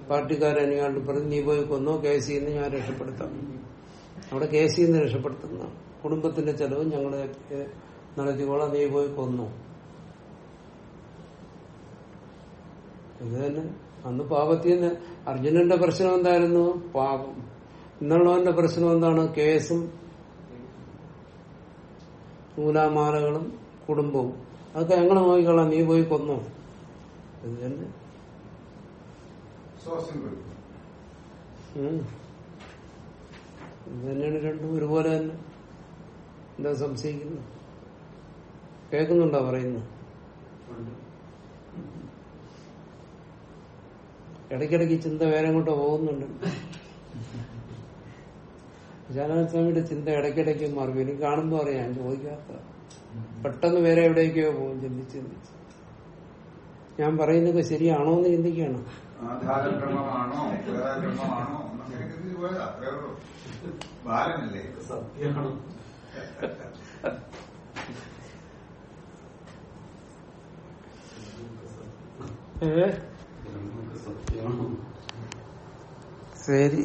പാർട്ടിക്കാരനിയാണ്ട് പറഞ്ഞ് നീ പോയി കൊന്നോ. കേസിൽ നിന്ന് ഞാൻ രക്ഷപ്പെടുത്താം. അവിടെ കേസിൽ നിന്ന് രക്ഷപ്പെടുത്തുന്ന കുടുംബത്തിന്റെ ചെലവ് ഞങ്ങൾ നടത്തിക്കോളാം നീ പോയി കൊന്നു. ഇത് തന്നെ. അന്ന് പാപത്തിൽ അർജുനന്റെ പ്രശ്നം എന്തായിരുന്നു? പാപം. ഇന്നുള്ളവന്റെ പ്രശ്നം എന്താണ്? കേസും നൂലാമാലകളും കുടുംബവും. അതൊക്കെ ഞങ്ങൾ നോക്കിക്കോളാം നീ പോയി കൊന്നു. ഇത് തന്നെ. ഇത് തന്നെയാണ് രണ്ടും ഒരുപോലെ തന്നെ. എന്താ സംശയിക്കുന്നു കേൾക്കുന്നുണ്ടോ പറയുന്നു ഉണ്ട്. ഇടയ്ക്കിടയ്ക്ക് ചിന്ത വേറെ അങ്ങോട്ട് പോകുന്നുണ്ട്. വിശാലാനന്ദ സ്വാമിയുടെ ചിന്ത ഇടയ്ക്കിടയ്ക്ക് മാറും എനിക്ക് കാണുമ്പോൾ അറിയാം. ചോദിക്കാത്ത. പെട്ടെന്ന് വേറെ എവിടേക്കോ പോകും. ചിന്തിച്ച് ചിന്തിച്ച്. ഞാൻ പറയുന്നൊക്കെ ശരിയാണോ എന്ന് ചിന്തിക്കുകയാണ് ആധാര ബ്രഹ്മമാണോ വേറെ ബ്രഹ്മമാണോ എന്നൊക്കെ ചിന്തിച്ച് പോയത് അത്രേ ഉള്ളൂ ബാലനല്ലേ സത്യമാണ് ഏ നമുക്ക് സത്യമാണ് ശരി.